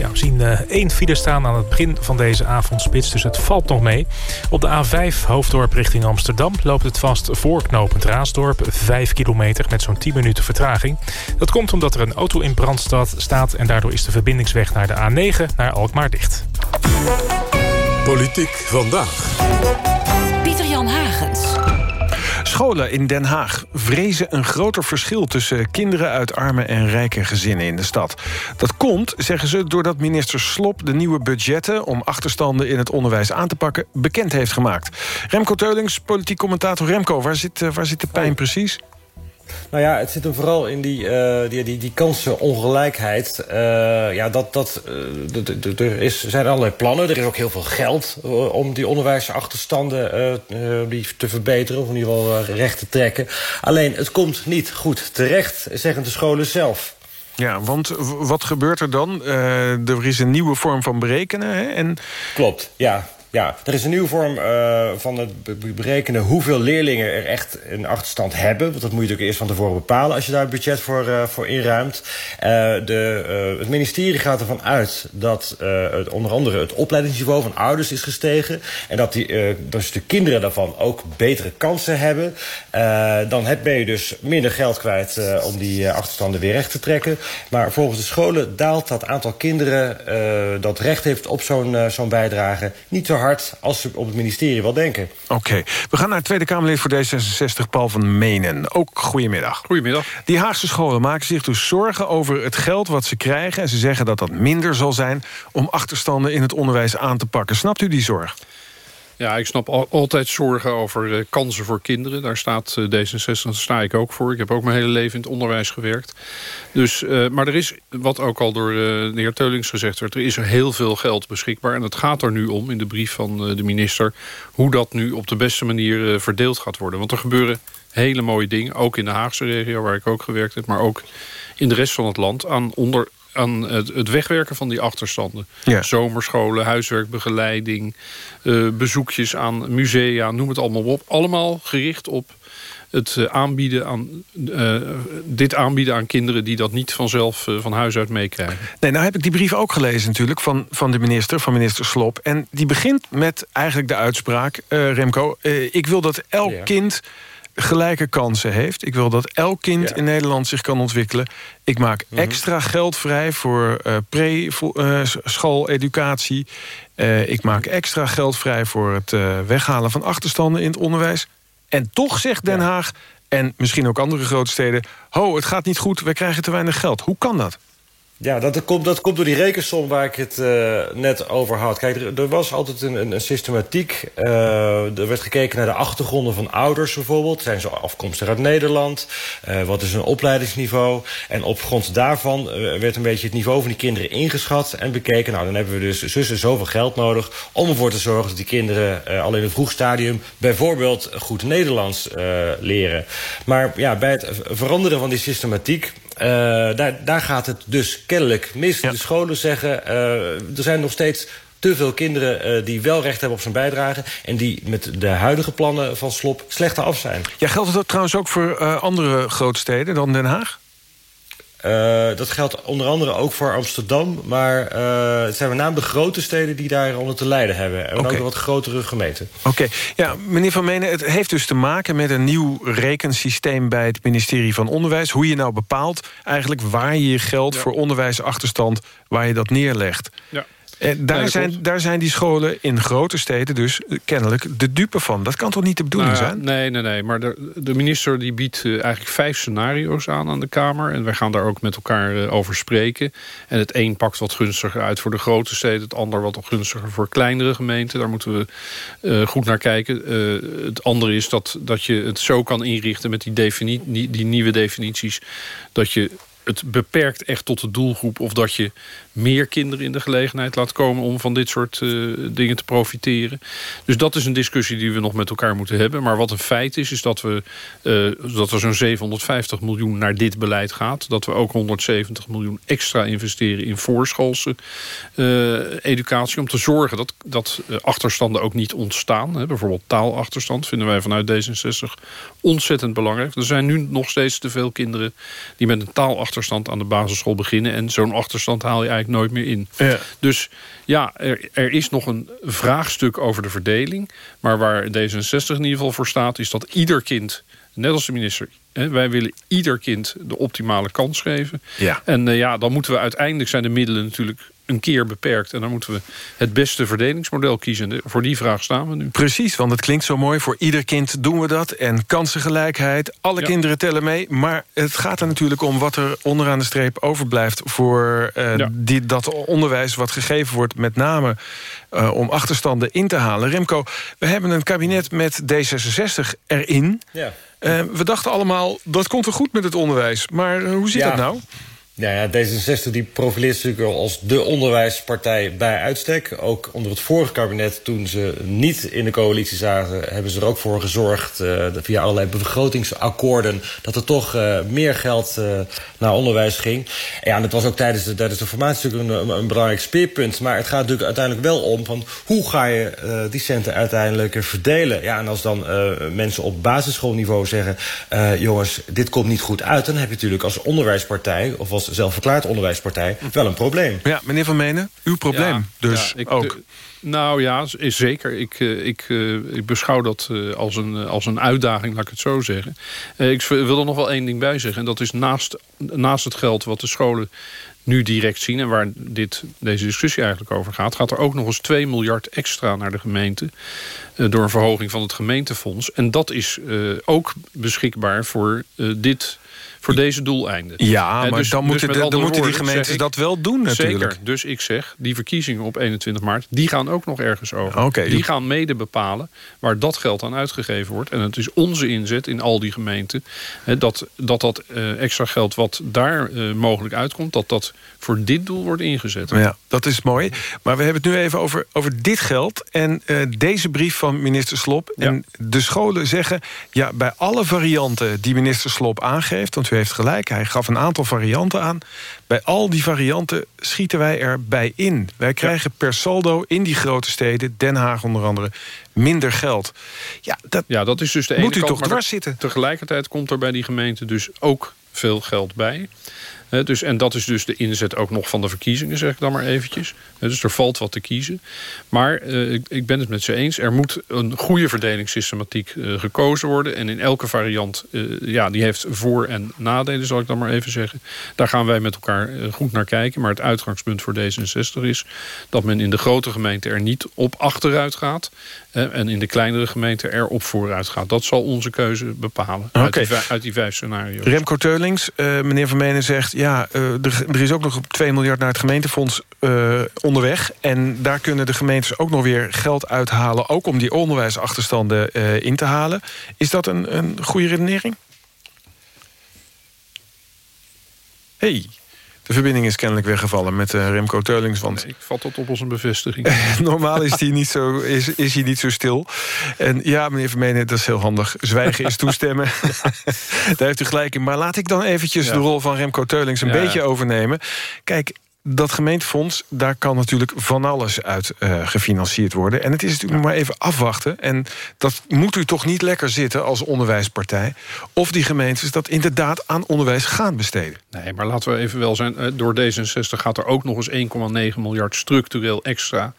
S22: Ja, we zien uh, één file staan aan het begin van deze avondspits, dus het valt nog mee. Op de A5 Hoofddorp richting Amsterdam loopt het vast voor knooppunt Raasdorp. 5 kilometer met zo'n 10 minuten vertraging. Dat komt omdat er een auto in brand staat en daardoor is de verbindingsweg naar de A9 naar Alkmaar dicht.
S1: Politiek vandaag.
S3: Pieter-Jan Hagens.
S2: Scholen in Den Haag vrezen een groter verschil tussen kinderen uit arme en rijke gezinnen in de stad. Dat komt, zeggen ze, doordat minister Slop de nieuwe budgetten om achterstanden in het onderwijs aan te pakken bekend heeft gemaakt. Remco Teulings, politiek commentator Remco, waar zit, waar zit de pijn precies?
S23: Nou ja, het zit hem vooral in die, uh, die, die, die kansenongelijkheid. Uh, ja, dat, dat, uh, er is, zijn allerlei plannen. Er is ook heel veel geld om die onderwijsachterstanden die te verbeteren. Of in ieder geval recht te trekken. Alleen, het komt niet goed terecht, zeggen de scholen zelf.
S2: Ja, want wat gebeurt er dan? er is een nieuwe vorm van berekenen. Hè? En...
S23: Klopt, ja. Ja, er is een nieuwe vorm uh, van het berekenen hoeveel leerlingen er echt een achterstand hebben. Want dat moet je natuurlijk eerst van tevoren bepalen als je daar budget voor, uh, voor inruimt. Uh, de, het ministerie gaat ervan uit dat het, onder andere het opleidingsniveau van ouders is gestegen. En dat die, dus de kinderen daarvan ook betere kansen hebben. dan heb, ben je dus minder geld kwijt om die achterstanden weer recht te trekken. Maar volgens de scholen daalt dat aantal kinderen dat recht heeft op zo'n zo'n bijdrage niet zo hard als ze op het ministerie wel denken.
S2: Oké, we gaan naar het Tweede Kamerlid voor D66, Paul van Menen. Ook goedemiddag.
S24: Goedemiddag.
S2: Die Haagse scholen maken zich dus zorgen over het geld wat ze krijgen... en ze zeggen dat dat minder zal zijn om achterstanden in het onderwijs aan te pakken. Snapt u die zorg?
S24: Ja, ik snap altijd zorgen over uh, kansen voor kinderen. Daar staat uh, D66, daar sta ik ook voor. Ik heb ook mijn hele leven in het onderwijs gewerkt. Dus, uh, maar er is, wat ook al door de heer Teulings gezegd werd... er is heel veel geld beschikbaar. En het gaat er nu om, in de brief van de minister... hoe dat nu op de beste manier verdeeld gaat worden. Want er gebeuren hele mooie dingen. Ook in de Haagse regio, waar ik ook gewerkt heb. Maar ook in de rest van het land. Aan onder aan het, het, wegwerken van die achterstanden.
S2: Ja.
S24: Zomerscholen, huiswerkbegeleiding, uh, bezoekjes aan musea, noem het allemaal op. Allemaal gericht op het uh, aanbieden aan, uh, dit aanbieden aan kinderen... die dat niet vanzelf van huis uit meekrijgen.
S2: Nee, nou heb ik die brief ook gelezen natuurlijk van, van de minister, van minister Slop. En die begint met eigenlijk de uitspraak, Remco... ik wil dat elk ja. kind gelijke kansen heeft. Ik wil dat elk kind ja. in Nederland zich kan ontwikkelen. Ik maak mm -hmm. extra geld vrij voor uh, pre-schooleducatie. Uh, ik maak extra geld vrij voor het uh, weghalen van achterstanden in het onderwijs. En toch zegt Den Haag, en misschien ook andere grote steden... ho, het gaat niet goed, we krijgen te weinig geld. Hoe kan dat?
S23: Ja, dat komt, dat komt door die rekensom waar ik het uh, net over had. Kijk, er, was altijd een, een, systematiek. Uh, er werd gekeken naar de achtergronden van ouders bijvoorbeeld. Zijn ze afkomstig uit Nederland? Uh, wat is hun opleidingsniveau? En op grond daarvan werd een beetje het niveau van die kinderen ingeschat en bekeken. Nou, dan hebben we dus zussen zoveel geld nodig om ervoor te zorgen dat die kinderen al in een vroeg stadium bijvoorbeeld goed Nederlands leren. Maar ja, bij het veranderen van die systematiek uh, daar, daar gaat het dus kennelijk mis. De scholen zeggen, uh, er zijn nog steeds te veel kinderen uh, die wel recht hebben op zijn bijdrage... en die met de huidige plannen van Slop slechter af zijn.
S2: Ja, geldt dat trouwens ook voor andere grote steden dan Den Haag?
S23: Uh, dat geldt onder andere ook voor Amsterdam. Maar uh, het zijn met name de grote steden die daar onder te lijden hebben. En okay. ook de wat grotere gemeenten.
S2: Oké, ja, meneer Van Menen, het heeft dus te maken met een nieuw rekensysteem... bij het ministerie van Onderwijs. Hoe je nou bepaalt eigenlijk waar je je geld ja. voor onderwijsachterstand... waar je dat neerlegt. Ja. En daar, zijn, daar zijn die scholen in grote steden dus kennelijk de dupe van. Dat kan toch niet de bedoeling
S24: nou,
S2: zijn?
S24: Nee, nee, nee. Maar de, de minister die biedt uh, eigenlijk vijf scenario's aan aan de Kamer. En wij gaan daar ook met elkaar uh, over spreken. En het een pakt wat gunstiger uit voor de grote steden. Het ander wat gunstiger voor kleinere gemeenten. Daar moeten we uh, goed naar kijken. het andere is dat, dat je het zo kan inrichten met die, defini die, die nieuwe definities... dat je het beperkt echt tot de doelgroep... of dat je meer kinderen in de gelegenheid laat komen... om van dit soort uh, dingen te profiteren. Dus dat is een discussie die we nog met elkaar moeten hebben. Maar wat een feit is, is dat, we, uh, dat er zo'n 750 miljoen naar dit beleid gaat. Dat we ook 170 miljoen extra investeren in voorschoolse uh, educatie... om te zorgen dat, dat achterstanden ook niet ontstaan. Hè. Bijvoorbeeld taalachterstand vinden wij vanuit D66 ontzettend belangrijk. Er zijn nu nog steeds te veel kinderen die met een taalachterstand aan de basisschool beginnen. En zo'n achterstand haal je eigenlijk nooit meer in. Ja. Dus ja, er, er, is nog een vraagstuk over de verdeling. Maar waar D66 in ieder geval voor staat... is dat ieder kind, net als de minister... Hè, wij willen ieder kind de optimale kans geven. Ja. En uh, ja, dan moeten we uiteindelijk zijn de middelen natuurlijk een keer beperkt. En dan moeten we het beste verdelingsmodel kiezen. Voor die vraag staan we nu.
S2: Precies, want het klinkt zo mooi. Voor ieder kind doen we dat. En kansengelijkheid, alle ja. kinderen tellen mee. Maar het gaat er natuurlijk om wat er onderaan de streep overblijft... voor uh, ja. die, dat onderwijs wat gegeven wordt... met name uh, om achterstanden in te halen. Remco, we hebben een kabinet met D66 erin... Ja. Uh, we dachten allemaal, dat komt wel goed met het onderwijs. Maar hoe zit dat nou?
S23: Ja, ja, D66 die profileert zich natuurlijk als de onderwijspartij bij uitstek. Ook onder het vorige kabinet, toen ze niet in de coalitie zaten... hebben ze er ook voor gezorgd, uh, via allerlei begrotingsakkoorden... dat er toch uh, meer geld uh, naar onderwijs ging. Ja, en dat was ook tijdens de, tijdens de formatie natuurlijk een, een, belangrijk speerpunt. Maar het gaat natuurlijk uiteindelijk wel om van... hoe ga je die centen uiteindelijk verdelen? Ja, en als dan mensen op basisschoolniveau zeggen... jongens, dit komt niet goed uit... dan heb je natuurlijk als onderwijspartij... of als zelfverklaard onderwijspartij wel een probleem.
S2: Ja, meneer Van Menen, uw probleem ja, dus ja, ik, ook. De,
S24: nou ja, is zeker. Ik, uh, ik, uh, ik beschouw dat uh, als, een, als een uitdaging, laat ik het zo zeggen. ik wil er nog wel één ding bij zeggen. En dat is naast, naast het geld wat de scholen nu direct zien... en waar dit, deze discussie eigenlijk over gaat... gaat er ook nog eens 2 miljard extra naar de gemeente... door een verhoging van het gemeentefonds. En dat is ook beschikbaar voor dit voor deze doeleinden.
S2: Ja, maar dus, dan, moeten, dus de, dan moeten die gemeentes dat wel doen natuurlijk.
S24: Zeker, dus ik zeg, die verkiezingen op 21 maart... die gaan ook nog ergens over. Okay. Die gaan mede bepalen waar dat geld aan uitgegeven wordt. En het is onze inzet in al die gemeenten... Hè, dat dat, dat uh, extra geld wat daar uh, mogelijk uitkomt... dat dat voor dit doel wordt ingezet.
S2: Ja, dat is mooi. Maar we hebben het nu even over, over dit geld... en uh, deze brief van minister Slop. Ja. En de scholen zeggen... ja, bij alle varianten die minister Slop aangeeft... want u heeft gelijk, hij gaf een aantal varianten aan. Bij al die varianten schieten wij erbij in. Wij krijgen per saldo in die grote steden, Den Haag onder andere, minder geld.
S24: Ja, dat, ja, dat is dus de ene
S2: moet u
S24: kant,
S2: toch dwars zitten?
S24: Tegelijkertijd komt er bij die gemeente dus ook veel geld bij. Dus, en dat is dus de inzet ook nog van de verkiezingen, zeg ik dan maar eventjes. Dus er valt wat te kiezen. Maar uh, ik, ben het met ze eens. Er moet een goede verdelingssystematiek uh, gekozen worden. En in elke variant, uh, ja, die heeft voor- en nadelen, zal ik dan maar even zeggen. Daar gaan wij met elkaar goed naar kijken. Maar het uitgangspunt voor D66 is dat men in de grote gemeente er niet op achteruit gaat. En in de kleinere gemeente er op vooruit gaat. Dat zal onze keuze bepalen. Okay. Uit, die, uit, die, vijf scenario's.
S2: Remco Teulings, meneer Van Menen zegt ja, er, er, is ook nog 2 miljard naar het gemeentefonds onderweg. En daar kunnen de gemeentes ook nog weer geld uithalen... ook om die onderwijsachterstanden in te halen. Is dat een, een goede redenering? Hey. De verbinding is kennelijk weggevallen met uh, Remco Teulings. Want...
S24: ik vat dat op als een bevestiging.
S2: Normaal is hij niet, zo, is, is hij niet zo stil. En ja, meneer Vermenen, dat is heel handig. Zwijgen is toestemmen. Daar heeft u gelijk in. Maar laat ik dan eventjes de rol van Remco Teulings... een beetje overnemen. Kijk, dat gemeentefonds, daar kan natuurlijk van alles uit uh, gefinancierd worden. En het is natuurlijk maar even afwachten. En dat moet u toch niet lekker zitten als onderwijspartij... of die gemeentes dat inderdaad aan onderwijs gaan besteden.
S24: Nee, maar laten we even wel zijn. Eh, door D66 gaat er ook nog eens 1,9 miljard structureel extra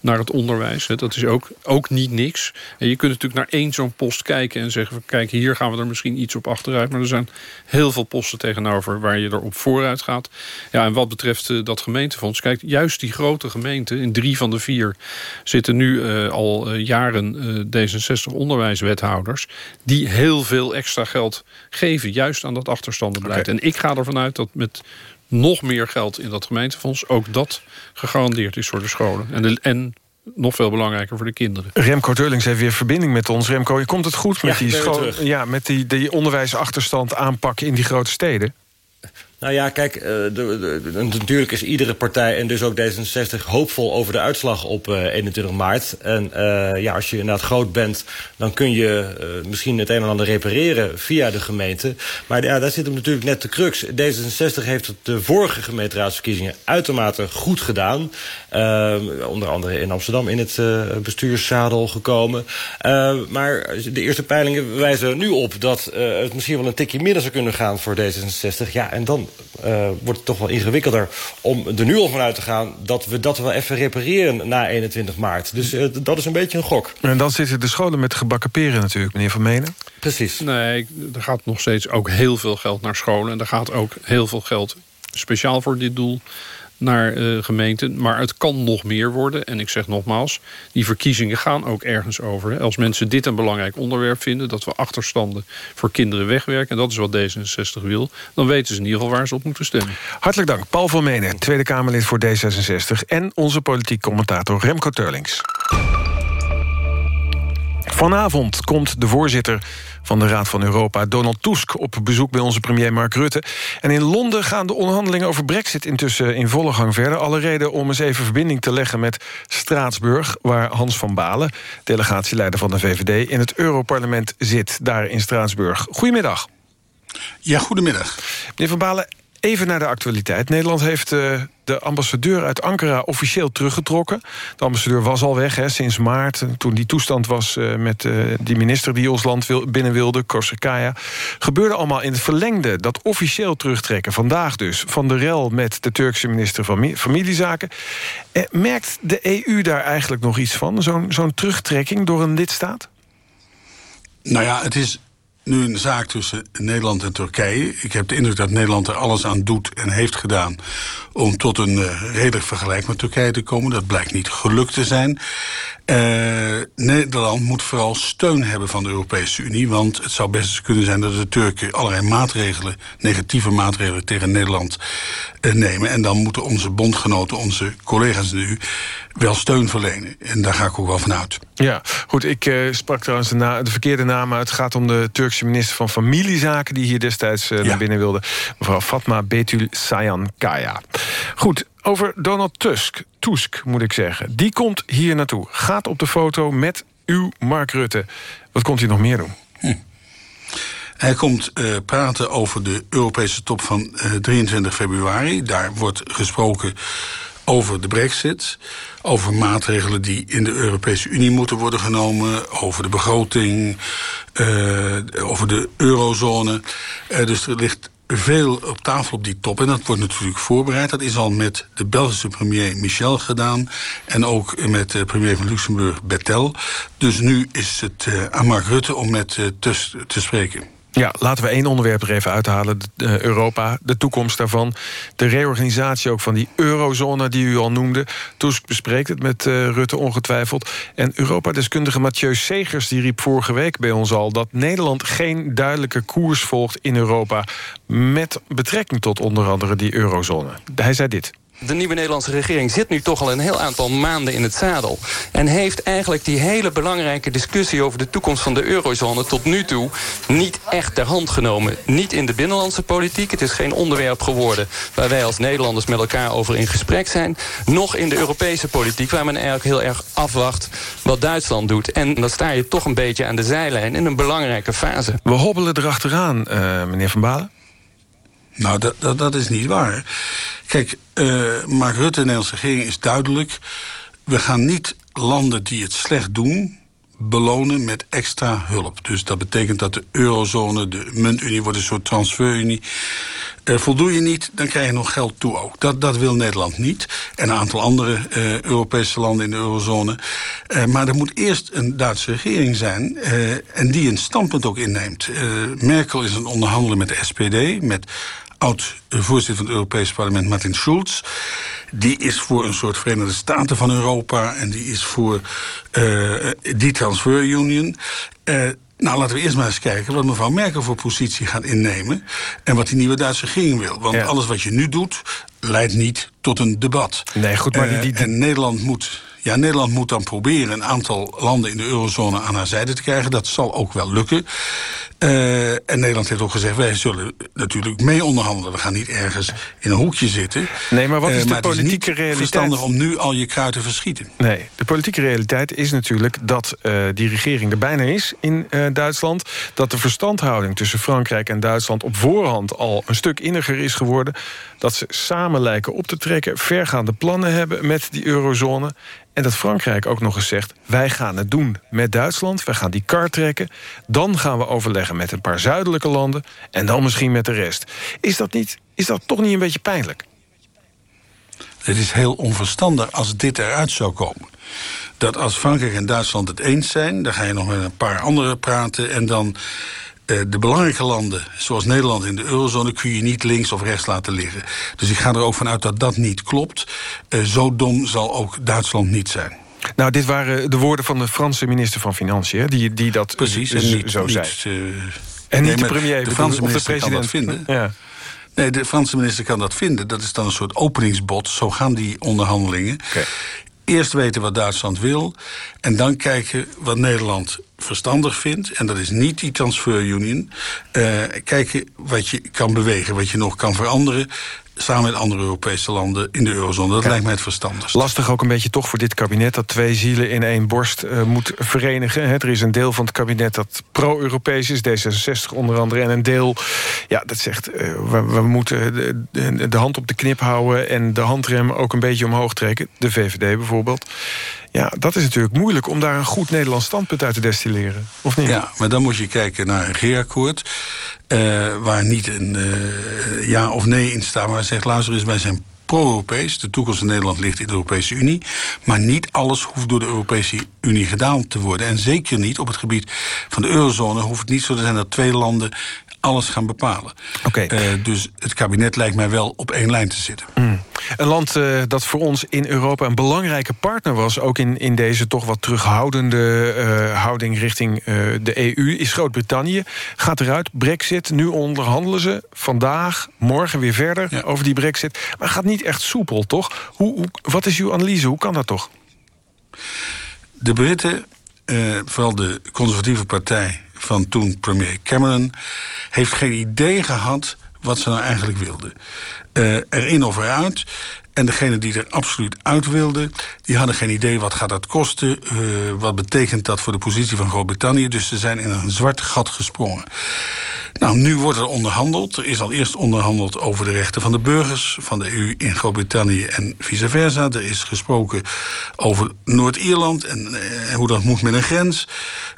S24: naar het onderwijs. Dat is ook, ook niet niks. En je kunt natuurlijk naar één zo'n post kijken en zeggen... kijk, hier gaan we er misschien iets op achteruit. Maar er zijn heel veel posten tegenover waar je er op vooruit gaat. Ja, en wat betreft eh, dat gemeentefonds... kijk, juist die grote gemeenten, in drie van de vier... zitten nu uh, al uh, jaren D66 onderwijswethouders... die heel veel extra geld geven, juist aan dat achterstandenbeleid. En ik ga ervan uit dat met nog meer geld in dat gemeentefonds. Ook dat gegarandeerd is voor de scholen. En, de, en nog veel belangrijker voor de kinderen.
S2: Remco Teulings heeft weer verbinding met ons. Remco, je komt het goed met die, school, ja, met die, die onderwijsachterstand aanpakken in die grote steden?
S23: Nou ja, kijk, de, natuurlijk is iedere partij en dus ook D66 hoopvol over de uitslag op uh, 21 maart. En uh, ja, als je inderdaad groot bent, dan kun je misschien het een en ander repareren via de gemeente. Maar ja, daar zit hem natuurlijk net de crux. D66 heeft de vorige gemeenteraadsverkiezingen uitermate goed gedaan. onder andere in Amsterdam in het bestuurszadel gekomen. maar de eerste peilingen wijzen nu op dat het misschien wel een tikje minder zou kunnen gaan voor D66. Ja, en dan uh, wordt het toch wel ingewikkelder om er nu al vanuit te gaan... dat we dat wel even repareren na 21 maart. Dus uh, dat is een beetje een gok.
S2: En dan zitten de scholen met gebakken peren natuurlijk, meneer Van Menen.
S23: Precies.
S24: Nee, er gaat nog steeds ook heel veel geld naar scholen. En er gaat ook heel veel geld speciaal voor dit doel naar uh, gemeenten. Maar het kan nog meer worden. En ik zeg nogmaals, die verkiezingen gaan ook ergens over. Hè. Als mensen dit een belangrijk onderwerp vinden... dat we achterstanden voor kinderen wegwerken... en dat is wat D66 wil... dan weten ze in ieder geval waar ze op moeten stemmen.
S2: Hartelijk dank, Paul van Menen, Tweede Kamerlid voor D66... en onze politiek commentator Remco Teurlings. Vanavond komt de voorzitter van de Raad van Europa, Donald Tusk... op bezoek bij onze premier Mark Rutte. En in Londen gaan de onderhandelingen over brexit intussen in volle gang verder. Alle reden om eens even verbinding te leggen met Straatsburg... waar Hans van Balen, delegatieleider van de VVD... in het Europarlement zit, daar in Straatsburg. Goedemiddag.
S25: Ja, goedemiddag.
S2: Meneer Van Balen, Even naar de actualiteit. Nederland heeft uh, de ambassadeur uit Ankara officieel teruggetrokken. De ambassadeur was al weg hè, sinds maart. Toen die toestand was uh, met die minister die ons land binnen wilde, Korsekaya. Gebeurde allemaal in het verlengde. Dat officieel terugtrekken, vandaag dus... van de rel met de Turkse minister van Familiezaken. merkt de EU daar eigenlijk nog iets van? Zo'n zo'n terugtrekking door een lidstaat?
S25: Nou ja, het is nu een zaak tussen Nederland en Turkije. Ik heb de indruk dat Nederland er alles aan doet en heeft gedaan... om tot een uh, redelijk vergelijk met Turkije te komen. Dat blijkt niet gelukt te zijn. Uh, Nederland moet vooral steun hebben van de Europese Unie... want het zou best kunnen zijn dat de Turken allerlei maatregelen... negatieve maatregelen tegen Nederland nemen. En dan moeten onze bondgenoten, onze collega's EU... wel steun verlenen. En daar ga ik ook wel van uit.
S2: Ja, goed. Ik uh, sprak trouwens de, de, verkeerde naam uit. Het gaat om de Turkse minister van Familiezaken... die hier destijds ja. naar binnen wilde. Mevrouw Fatma Betül Sayan Kaya. Goed, over Donald Tusk, Tusk moet ik zeggen. Die komt hier naartoe. Gaat op de foto met uw Mark Rutte. Wat komt hij nog meer doen?
S25: Hij komt uh, praten over de Europese top van uh, 23 februari. Daar wordt gesproken over de brexit, over maatregelen die in de Europese Unie moeten worden genomen, over de begroting, uh, over de eurozone. Dus er ligt veel op tafel op die top. En dat wordt natuurlijk voorbereid. Dat is al met de Belgische premier Michel gedaan. En ook met de premier van Luxemburg Bettel. Dus nu is het aan Mark Rutte om met te spreken.
S2: Ja, laten we één onderwerp er even uithalen. De, Europa, de toekomst daarvan. De reorganisatie ook van die eurozone die u al noemde. Tusk bespreekt het met uh, Rutte ongetwijfeld. En Europa-deskundige Mathieu Segers die riep vorige week bij ons al... dat Nederland geen duidelijke koers volgt in Europa... met betrekking tot onder andere die eurozone. Hij zei dit.
S26: De nieuwe Nederlandse regering zit nu toch al een heel aantal maanden in het zadel. En heeft eigenlijk die hele belangrijke discussie over de toekomst van de eurozone tot nu toe niet echt ter hand genomen. Niet in de binnenlandse politiek. Het is geen onderwerp geworden waar wij als Nederlanders met elkaar over in gesprek zijn. Nog in de Europese politiek waar men eigenlijk heel erg afwacht wat Duitsland doet. En dan sta je toch een beetje aan de zijlijn in een belangrijke fase.
S2: We hobbelen erachteraan, uh, meneer Van Balen.
S25: Nou, dat, dat, is niet waar. Kijk, uh, Mark Rutte, de Nederlandse regering, is duidelijk... we gaan niet landen die het slecht doen belonen met extra hulp. Dus dat betekent dat de eurozone, de muntunie wordt een soort transferunie. Uh, voldoe je niet, dan krijg je nog geld toe ook. Dat, dat wil Nederland niet. En een aantal andere uh, Europese landen in de eurozone. Maar er moet eerst een Duitse regering zijn... en die een standpunt ook inneemt. Merkel is een onderhandelen met de SPD... met oud-voorzitter van het Europese parlement Martin Schulz. Die is voor een soort Verenigde Staten van Europa... en die is voor uh, die transfer union... Uh, nou, laten we eerst maar eens kijken wat mevrouw Merkel voor positie gaat innemen... en wat die nieuwe Duitse regering wil. Want alles wat je nu doet, leidt niet tot een debat.
S2: Nee, goed, maar die, die...
S25: En Nederland moet ja, Nederland moet dan proberen een aantal landen in de eurozone aan haar zijde te krijgen. Dat zal ook wel lukken. Uh, en Nederland heeft ook gezegd, wij zullen natuurlijk mee onderhandelen. We gaan niet ergens in een hoekje zitten.
S2: Nee, maar wat is uh, de politieke
S25: het is
S2: realiteit?
S25: verstandig om nu al je kruiden te verschieten.
S2: Nee, de politieke realiteit is natuurlijk dat uh, die regering er bijna is in Duitsland. Dat de verstandhouding tussen Frankrijk en Duitsland op voorhand al een stuk inniger is geworden. Dat ze samen lijken op te trekken, vergaande plannen hebben met die eurozone. En dat Frankrijk ook nog eens zegt... wij gaan het doen met Duitsland, wij gaan die kar trekken... dan gaan we overleggen met een paar zuidelijke landen... en dan misschien met de rest. Is dat, niet, is dat toch niet een beetje pijnlijk?
S25: Het is heel onverstandig als dit eruit zou komen. Dat als Frankrijk en Duitsland het eens zijn... dan ga je nog met een paar anderen praten... en dan uh, de belangrijke landen, zoals Nederland in de eurozone... kun je niet links of rechts laten liggen. Dus ik ga er ook vanuit dat dat niet klopt. Uh, zo dom zal ook Duitsland niet zijn.
S2: Nou, dit waren de woorden van de Franse minister van Financiën... die, die dat
S25: Precies,
S2: dus
S25: niet,
S2: zo
S25: niet,
S2: zei.
S25: Uh,
S2: en
S25: nee,
S2: niet de premier,
S25: de Franse
S2: of de
S25: minister kan dat
S2: president.
S25: vinden.
S2: Ja.
S25: Nee, de Franse minister kan dat vinden. Dat is dan een soort openingsbod. Zo gaan die onderhandelingen.
S2: Okay.
S25: Eerst weten wat Duitsland wil. En dan kijken wat Nederland verstandig vindt. En dat is niet die transferunion. Uh, kijken wat je kan bewegen, wat je nog kan veranderen samen met andere Europese landen in de eurozone. Dat lijkt mij het verstandigst.
S2: Lastig ook een beetje toch voor dit kabinet... dat twee zielen in één borst uh, moet verenigen. Er is een deel van het kabinet dat pro-Europees is, D66 onder andere... en een deel ja, dat zegt, uh, we, we, moeten de, de hand op de knip houden... en de handrem ook een beetje omhoog trekken. De VVD bijvoorbeeld. Ja, dat is natuurlijk moeilijk om daar een goed Nederlands standpunt uit te destilleren. Of niet?
S25: Ja, maar dan moet je kijken naar een regeerakkoord... Uh, waar niet een uh, ja of nee in staat, maar zegt... luister eens, wij zijn pro-Europees. De toekomst van Nederland ligt in de Europese Unie. Maar niet alles hoeft door de Europese Unie gedaan te worden. En zeker niet op het gebied van de eurozone... hoeft het niet zo te zijn dat twee landen alles gaan bepalen.
S2: Okay.
S25: Uh, dus het kabinet lijkt mij wel op één lijn te zitten.
S2: Mm. Een land uh, dat voor ons in Europa een belangrijke partner was... ook in, in deze toch wat terughoudende uh, houding richting de EU... is Groot-Brittannië. Gaat eruit, brexit, nu onderhandelen ze. Vandaag, morgen weer verder ja. over die brexit. Maar gaat niet echt soepel, toch? Hoe, hoe, wat is uw analyse? Hoe kan dat toch?
S25: De Britten, vooral de conservatieve partij van toen premier Cameron... heeft geen idee gehad wat ze nou eigenlijk wilden. Uh, erin of eruit. En degene die er absoluut uit wilden... die hadden geen idee wat gaat dat kosten. Uh, wat betekent dat voor de positie van Groot-Brittannië. Dus ze zijn in een zwart gat gesprongen. Nou, nu wordt er onderhandeld. Er is al eerst onderhandeld over de rechten van de burgers... van de EU in Groot-Brittannië en vice versa. Er is gesproken over Noord-Ierland en uh, hoe dat moet met een grens.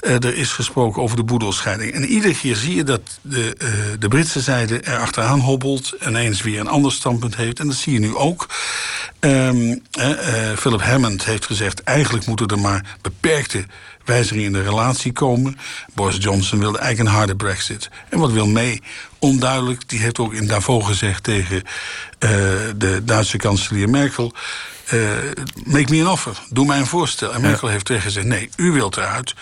S25: Uh, er is gesproken over de boedelscheiding. En iedere keer zie je dat de, uh, de Britse zijde er achteraan hobbelt... en eens weer een ander standpunt heeft. En dat zie je nu ook. Eh, Philip Hammond heeft gezegd... eigenlijk moeten er maar beperkte wijzigingen in de relatie komen. Boris Johnson wilde eigenlijk een harde brexit. En wat wil mee? Onduidelijk. Die heeft ook in Davos gezegd tegen uh, de Duitse kanselier Merkel... Uh, make me an offer. Doe mij een voorstel. En Merkel heeft tegen gezegd... nee, u wilt eruit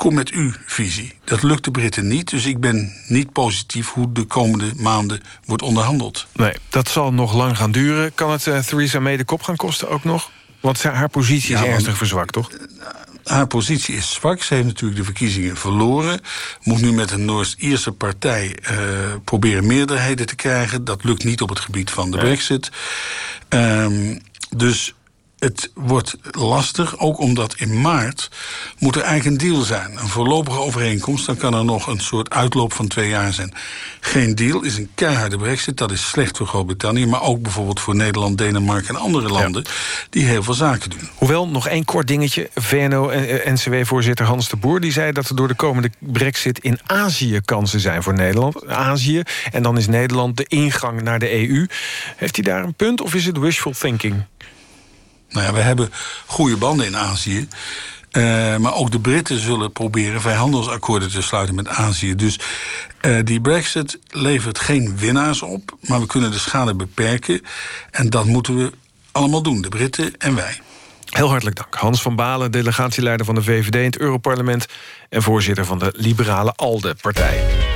S25: kom met uw visie. Dat lukt de Britten niet, dus ik ben niet positief... hoe de komende maanden wordt onderhandeld.
S2: Nee, dat zal nog lang gaan duren. Kan het uh, Theresa May de kop gaan kosten ook nog? Want haar positie is ja, ernstig verzwakt, toch?
S25: Haar positie is zwak. Ze heeft natuurlijk de verkiezingen verloren. Moet nu met een Noord-Ierse partij uh, proberen meerderheden te krijgen. Dat lukt niet op het gebied van de nee. brexit. Um, dus het wordt lastig, ook omdat in maart moet er eigenlijk een deal zijn. Een voorlopige overeenkomst, dan kan er nog een soort uitloop van twee jaar zijn. Geen deal is een keiharde brexit, dat is slecht voor Groot-Brittannië... maar ook bijvoorbeeld voor Nederland, Denemarken en andere landen... Ja. die heel veel zaken doen.
S2: Hoewel, nog één kort dingetje. VNO-NCW-voorzitter Hans de Boer die zei dat er door de komende brexit... in Azië kansen zijn voor Nederland. Azië, en dan is Nederland de ingang naar de EU. Heeft hij daar een punt of is het wishful thinking?
S25: Nou ja, we hebben goede banden in Azië. Uh, maar ook de Britten zullen proberen vrijhandelsakkoorden te sluiten met Azië. Dus uh, die brexit levert geen winnaars op... maar we kunnen de schade beperken. En dat moeten we allemaal doen, de Britten en wij.
S2: Heel hartelijk dank. Hans van Balen, delegatieleider van de VVD in het Europarlement... en voorzitter van de liberale ALDE-partij.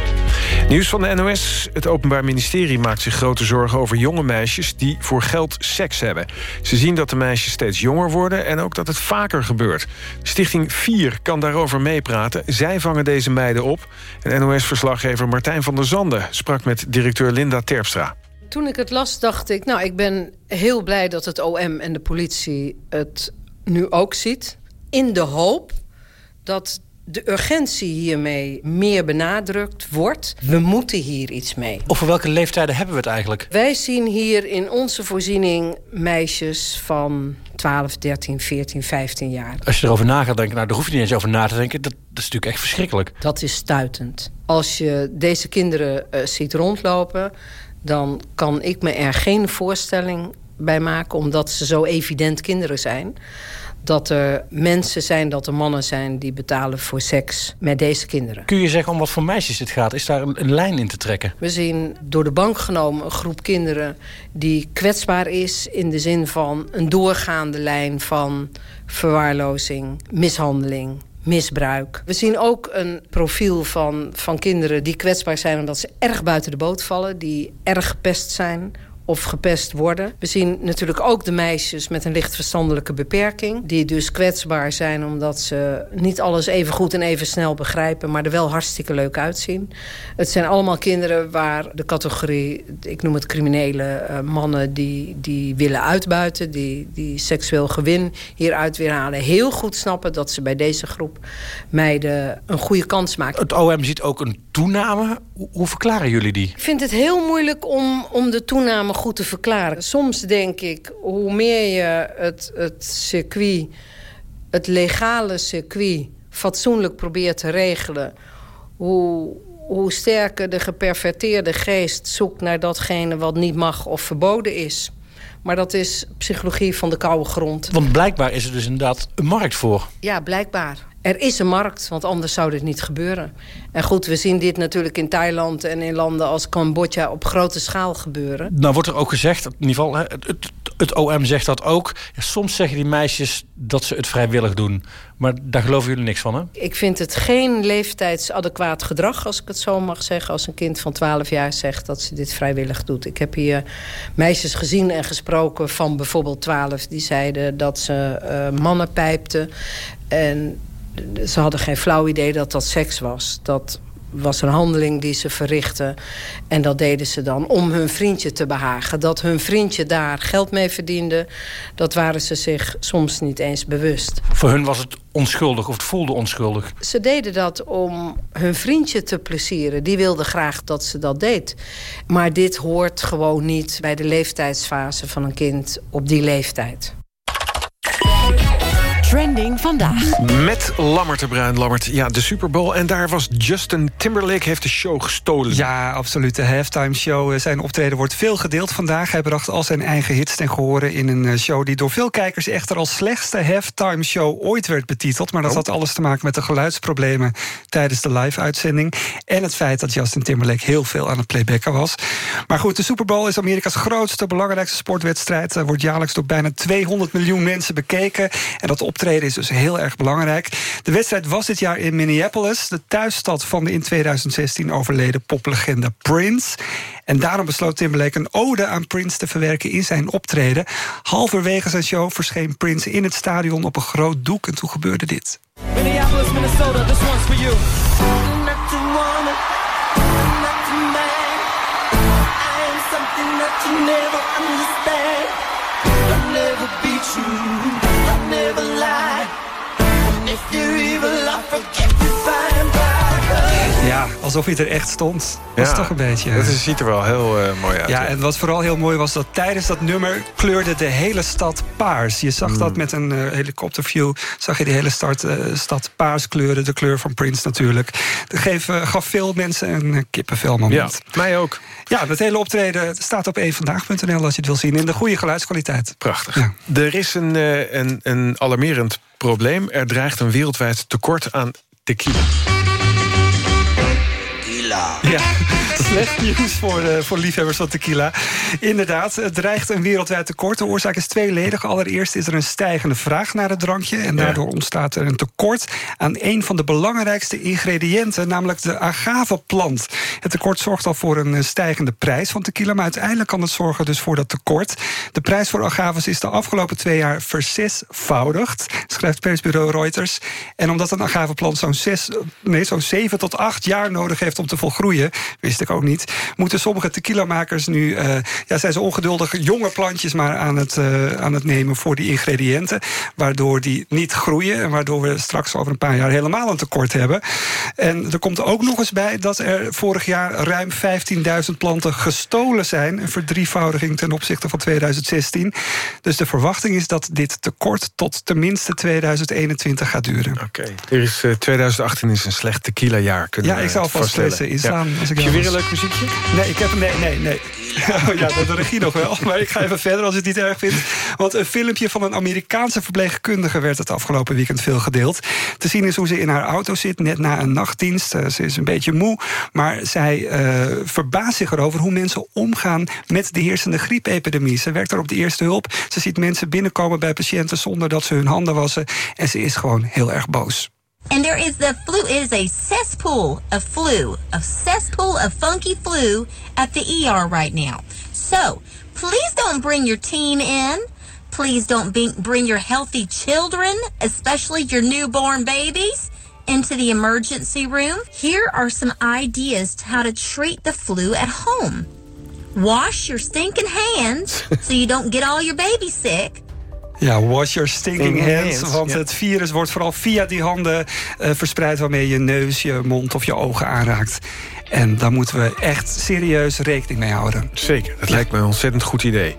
S2: Nieuws van de NOS. Het Openbaar Ministerie maakt zich grote zorgen over jonge meisjes... die voor geld seks hebben. Ze zien dat de meisjes steeds jonger worden... en ook dat het vaker gebeurt. Stichting 4 kan daarover meepraten. Zij vangen deze meiden op. En NOS-verslaggever Martijn van der Zanden... sprak met directeur Linda Terpstra.
S27: Toen ik het las, dacht ik... nou, ik ben heel blij dat het OM en de politie het nu ook ziet. In de hoop dat de urgentie hiermee meer benadrukt wordt. We moeten hier iets mee.
S28: Over welke leeftijden hebben we het eigenlijk?
S27: Wij zien hier in onze voorziening meisjes van 12, 13, 14, 15 jaar.
S28: Als je erover na gaat denken, nou, daar hoef je niet eens over na te denken. Dat, dat is natuurlijk echt verschrikkelijk.
S27: Dat is stuitend. Als je deze kinderen uh, ziet rondlopen... dan kan ik me er geen voorstelling bij maken... omdat ze zo evident kinderen zijn dat er mensen zijn, dat er mannen zijn... die betalen voor seks met deze kinderen.
S28: Kun je zeggen om wat voor meisjes het gaat? Is daar een, een lijn in te trekken?
S27: We zien door de bank genomen een groep kinderen... die kwetsbaar is in de zin van een doorgaande lijn van verwaarlozing, mishandeling, misbruik. We zien ook een profiel van, van kinderen die kwetsbaar zijn... omdat ze erg buiten de boot vallen, die erg gepest zijn of gepest worden. We zien natuurlijk ook de meisjes met een licht verstandelijke beperking... die dus kwetsbaar zijn omdat ze niet alles even goed en even snel begrijpen... maar er wel hartstikke leuk uitzien. Het zijn allemaal kinderen waar de categorie, ik noem het criminele uh, mannen... Die, die willen uitbuiten, die, die seksueel gewin hieruit weer halen... heel goed snappen dat ze bij deze groep meiden een goede kans maken.
S28: Het OM ziet ook een toename. Hoe verklaren jullie die?
S27: Ik vind het heel moeilijk om, om de toename goed te verklaren. Soms denk ik, hoe meer je het, het circuit, het legale circuit... fatsoenlijk probeert te regelen... hoe, hoe sterker de geperverteerde geest zoekt naar datgene wat niet mag of verboden is... Maar dat is psychologie van de koude grond.
S28: Want blijkbaar is er dus inderdaad een markt voor.
S27: Ja, blijkbaar. Er is een markt, want anders zou dit niet gebeuren. En goed, we zien dit natuurlijk in Thailand en in landen als Cambodja op grote schaal gebeuren.
S28: Nou wordt er ook gezegd, in ieder geval, het, het, het OM zegt dat ook. Ja, soms zeggen die meisjes dat ze het vrijwillig doen. Maar daar geloven jullie niks van, hè?
S27: Ik vind het geen leeftijdsadequaat gedrag, als ik het zo mag zeggen... als een kind van 12 jaar zegt dat ze dit vrijwillig doet. Ik heb hier meisjes gezien en gesproken van bijvoorbeeld 12... die zeiden dat ze uh, mannen pijpten. En ze hadden geen flauw idee dat dat seks was. Dat was een handeling die ze verrichtten. En dat deden ze dan om hun vriendje te behagen. Dat hun vriendje daar geld mee verdiende... dat waren ze zich soms niet eens bewust.
S28: Voor hun was het onschuldig of het voelde onschuldig?
S27: Ze deden dat om hun vriendje te plezieren. Die wilde graag dat ze dat deed. Maar dit hoort gewoon niet bij de leeftijdsfase van een kind op die leeftijd.
S29: Trending vandaag.
S2: Met Lammert de Bruin. Lammert, ja, de Super Bowl. En daar was Justin Timberlake heeft de show gestolen.
S20: Ja, absoluut. De halftime show. eh, Zijn optreden wordt veel gedeeld vandaag. Hij bracht al zijn eigen hits ten gehore in een eh, show... die door veel kijkers echter als slechtste halftime show ooit werd betiteld. Maar dat
S2: Oh.
S20: had alles te maken met de geluidsproblemen... tijdens de live-uitzending. En het feit dat Justin Timberlake heel veel aan het playbacken was. Maar goed, de Super Bowl is Amerika's grootste, belangrijkste sportwedstrijd. Er wordt jaarlijks door bijna 200 miljoen mensen bekeken. En dat optreden is dus heel erg belangrijk. De wedstrijd was dit jaar in Minneapolis, de thuisstad van de in 2016 overleden poplegende Prince. En daarom besloot Timberlake een ode aan Prince te verwerken in zijn optreden. Halverwege zijn show verscheen Prince in het stadion op een groot doek en toen gebeurde dit.
S30: Minneapolis, Minnesota, this one's for you. Not to woman, not to man. I am something that you never understand. I'll never beat you. after evil
S20: Ja, alsof hij er echt stond. Dat is toch een beetje...
S2: Het is- ziet er wel heel eh, mooi uit.
S20: Ja, en wat vooral heel mooi was dat tijdens dat nummer kleurde de hele stad paars. Je zag
S2: Mm.
S20: dat met een eh, helikopterview, zag je de hele stad, eh, stad paars kleuren. De kleur van Prince natuurlijk. Dat geef, eh, gaf veel mensen een eh, kippenvel moment.
S2: Ja, mij ook.
S20: Ja, dat hele optreden staat op eenvandaag.nl als je het wil zien. In de goede geluidskwaliteit.
S2: Prachtig. Er is een, eh, een, een alarmerend probleem. Er dreigt een wereldwijd tekort aan tequila.
S20: Ja, slecht nieuws voor, eh, voor liefhebbers van tequila. Inderdaad, het dreigt een wereldwijd tekort. De oorzaak is tweeledig. Allereerst is er een stijgende vraag naar het drankje... en daardoor ontstaat er een tekort aan een van de belangrijkste ingrediënten... namelijk de agaveplant. Het tekort zorgt al voor een eh, stijgende prijs van tequila... maar uiteindelijk kan het zorgen dus voor dat tekort. De prijs voor agaves is de afgelopen twee jaar verzesvoudigd... schrijft persbureau Reuters. En omdat een agaveplant zo'n nee, zo'n zeven tot acht jaar nodig heeft om te volgroeien... wist ik ook niet, moeten sommige tequilamakers nu... eh, ja, zijn ze ongeduldig jonge plantjes maar aan het, eh, aan het nemen voor die ingrediënten... waardoor die niet groeien en waardoor we straks over een paar jaar helemaal een tekort hebben. En er komt ook nog eens bij dat er vorig jaar ruim 15.000 planten gestolen zijn. Een verdrievoudiging ten opzichte van 2016. Dus de verwachting is dat dit tekort tot tenminste 2021 gaat duren.
S2: Oké. Er is, eh, 2018 is een slecht tequila jaar. Kunnen
S20: Ja, ik zal vast lezen inslaan.
S2: Ja.
S20: Als ik
S2: je muziekje?
S20: Nee, ik heb nee, nee, nee. Oh ja, de regie nog wel. Maar ik ga even verder als het niet erg vindt. Want een filmpje van een Amerikaanse verpleegkundige werd het afgelopen weekend veel gedeeld. Te zien is hoe ze in haar auto zit, net na een nachtdienst. Eh, Ze is een beetje moe, maar zij eh, verbaast zich erover hoe mensen omgaan met de heersende griepepidemie. Ze werkt er op de eerste hulp. Ze ziet mensen binnenkomen bij patiënten zonder dat ze hun handen wassen. En ze is gewoon heel erg boos.
S31: And there is the flu. It is a cesspool of flu, a cesspool of funky flu at the ER right now. So please don't bring your teen in. Please don't bring, bring your healthy children, especially your newborn babies, into the emergency room. Here are some ideas to how to treat the flu at home. Wash your stinking hands so you don't get all your babies sick.
S20: Ja, wash your stinking
S2: Stinking
S20: hands. Want
S2: ja.
S20: het virus wordt vooral via die handen eh, verspreid... waarmee je neus, je mond of je ogen aanraakt. En daar moeten we echt serieus rekening mee houden.
S2: Zeker, dat lijkt me een ontzettend goed idee.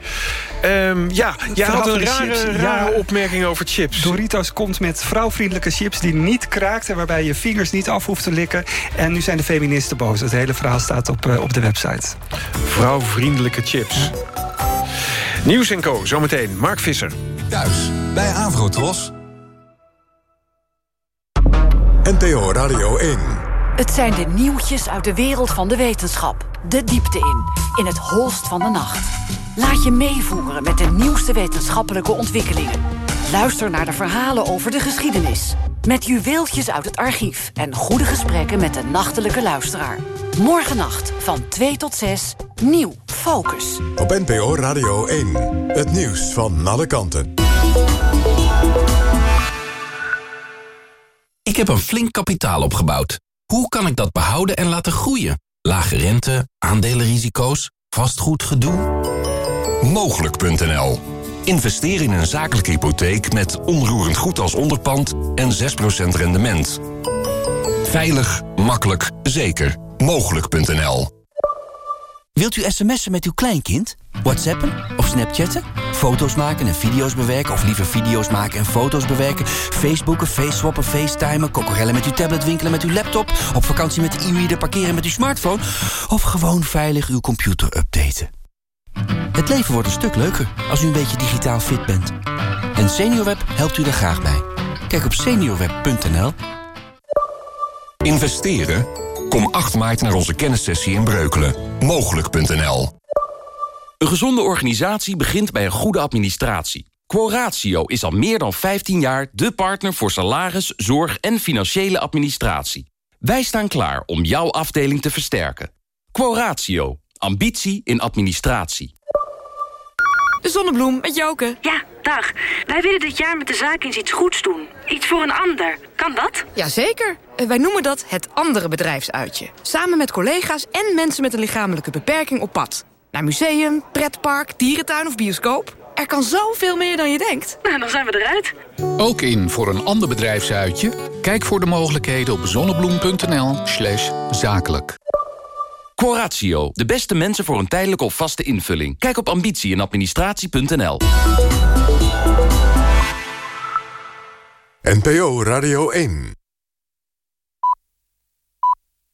S2: Ehm, ja, jij had een rare, rare
S20: Ja.
S2: opmerking over chips.
S20: Doritos komt met vrouwvriendelijke chips die niet kraakten... waarbij je vingers niet af hoeft te likken. En nu zijn de feministen boos. Het hele verhaal staat op, eh, op de website.
S2: Vrouwvriendelijke chips. Nieuws en Co, zometeen. Mark Visser.
S1: Thuis bij Avrotros. NPO Radio 1.
S29: Het zijn de nieuwtjes uit de wereld van de wetenschap. De diepte in, in het holst van de nacht. Laat je meevoeren met de nieuwste wetenschappelijke ontwikkelingen. Luister naar de verhalen over de geschiedenis. Met juweeltjes uit het archief en goede gesprekken met de nachtelijke luisteraar. Morgennacht van 2 tot 6, nieuw Focus.
S1: Op NPO Radio 1. Het nieuws van alle kanten.
S18: Ik heb een flink kapitaal opgebouwd. Hoe kan ik dat behouden en laten groeien? Lage rente, aandelenrisico's, vastgoedgedoe? Mogelijk.nl Investeer in een zakelijke hypotheek met onroerend goed als onderpand en 6% rendement. Veilig, makkelijk, zeker. Mogelijk.nl
S32: Wilt u sms'en met uw kleinkind? Whatsappen of snapchatten? Foto's maken en video's bewerken of liever video's maken en foto's bewerken? Facebooken, faceswappen, facetimen, kokorellen met uw tablet winkelen met uw laptop? Op vakantie met de e-reader parkeren met uw smartphone? Of gewoon veilig uw computer updaten? Het leven wordt een stuk leuker als u een beetje digitaal fit bent. En SeniorWeb helpt u daar graag bij. Kijk op seniorweb.nl.
S18: Investeren? Kom 8 maart naar onze kennissessie in Breukelen. Mogelijk.nl
S33: Een gezonde organisatie begint bij een goede administratie. Quoratio is al meer dan 15 jaar de partner voor salaris, zorg en financiële administratie. Wij staan klaar om jouw afdeling te versterken. Quoratio. Ambitie in administratie.
S34: De Zonnebloem met Joke. Ja, dag. Wij willen dit jaar met de zaak eens iets goeds doen. Iets voor een ander. Kan dat?
S35: Jazeker. Eh, Wij noemen dat het andere bedrijfsuitje. Samen met collega's en mensen met een lichamelijke beperking op pad. Naar museum, pretpark, dierentuin of bioscoop. Er kan zoveel meer dan je denkt.
S34: Nou, dan zijn we eruit.
S36: Ook in voor een ander bedrijfsuitje? Kijk voor de mogelijkheden op zonnebloem.nl slash zakelijk.
S33: Quoratio. De beste mensen voor een tijdelijke of vaste invulling. Kijk op ambitie en administratie.nl.
S1: NPO Radio 1.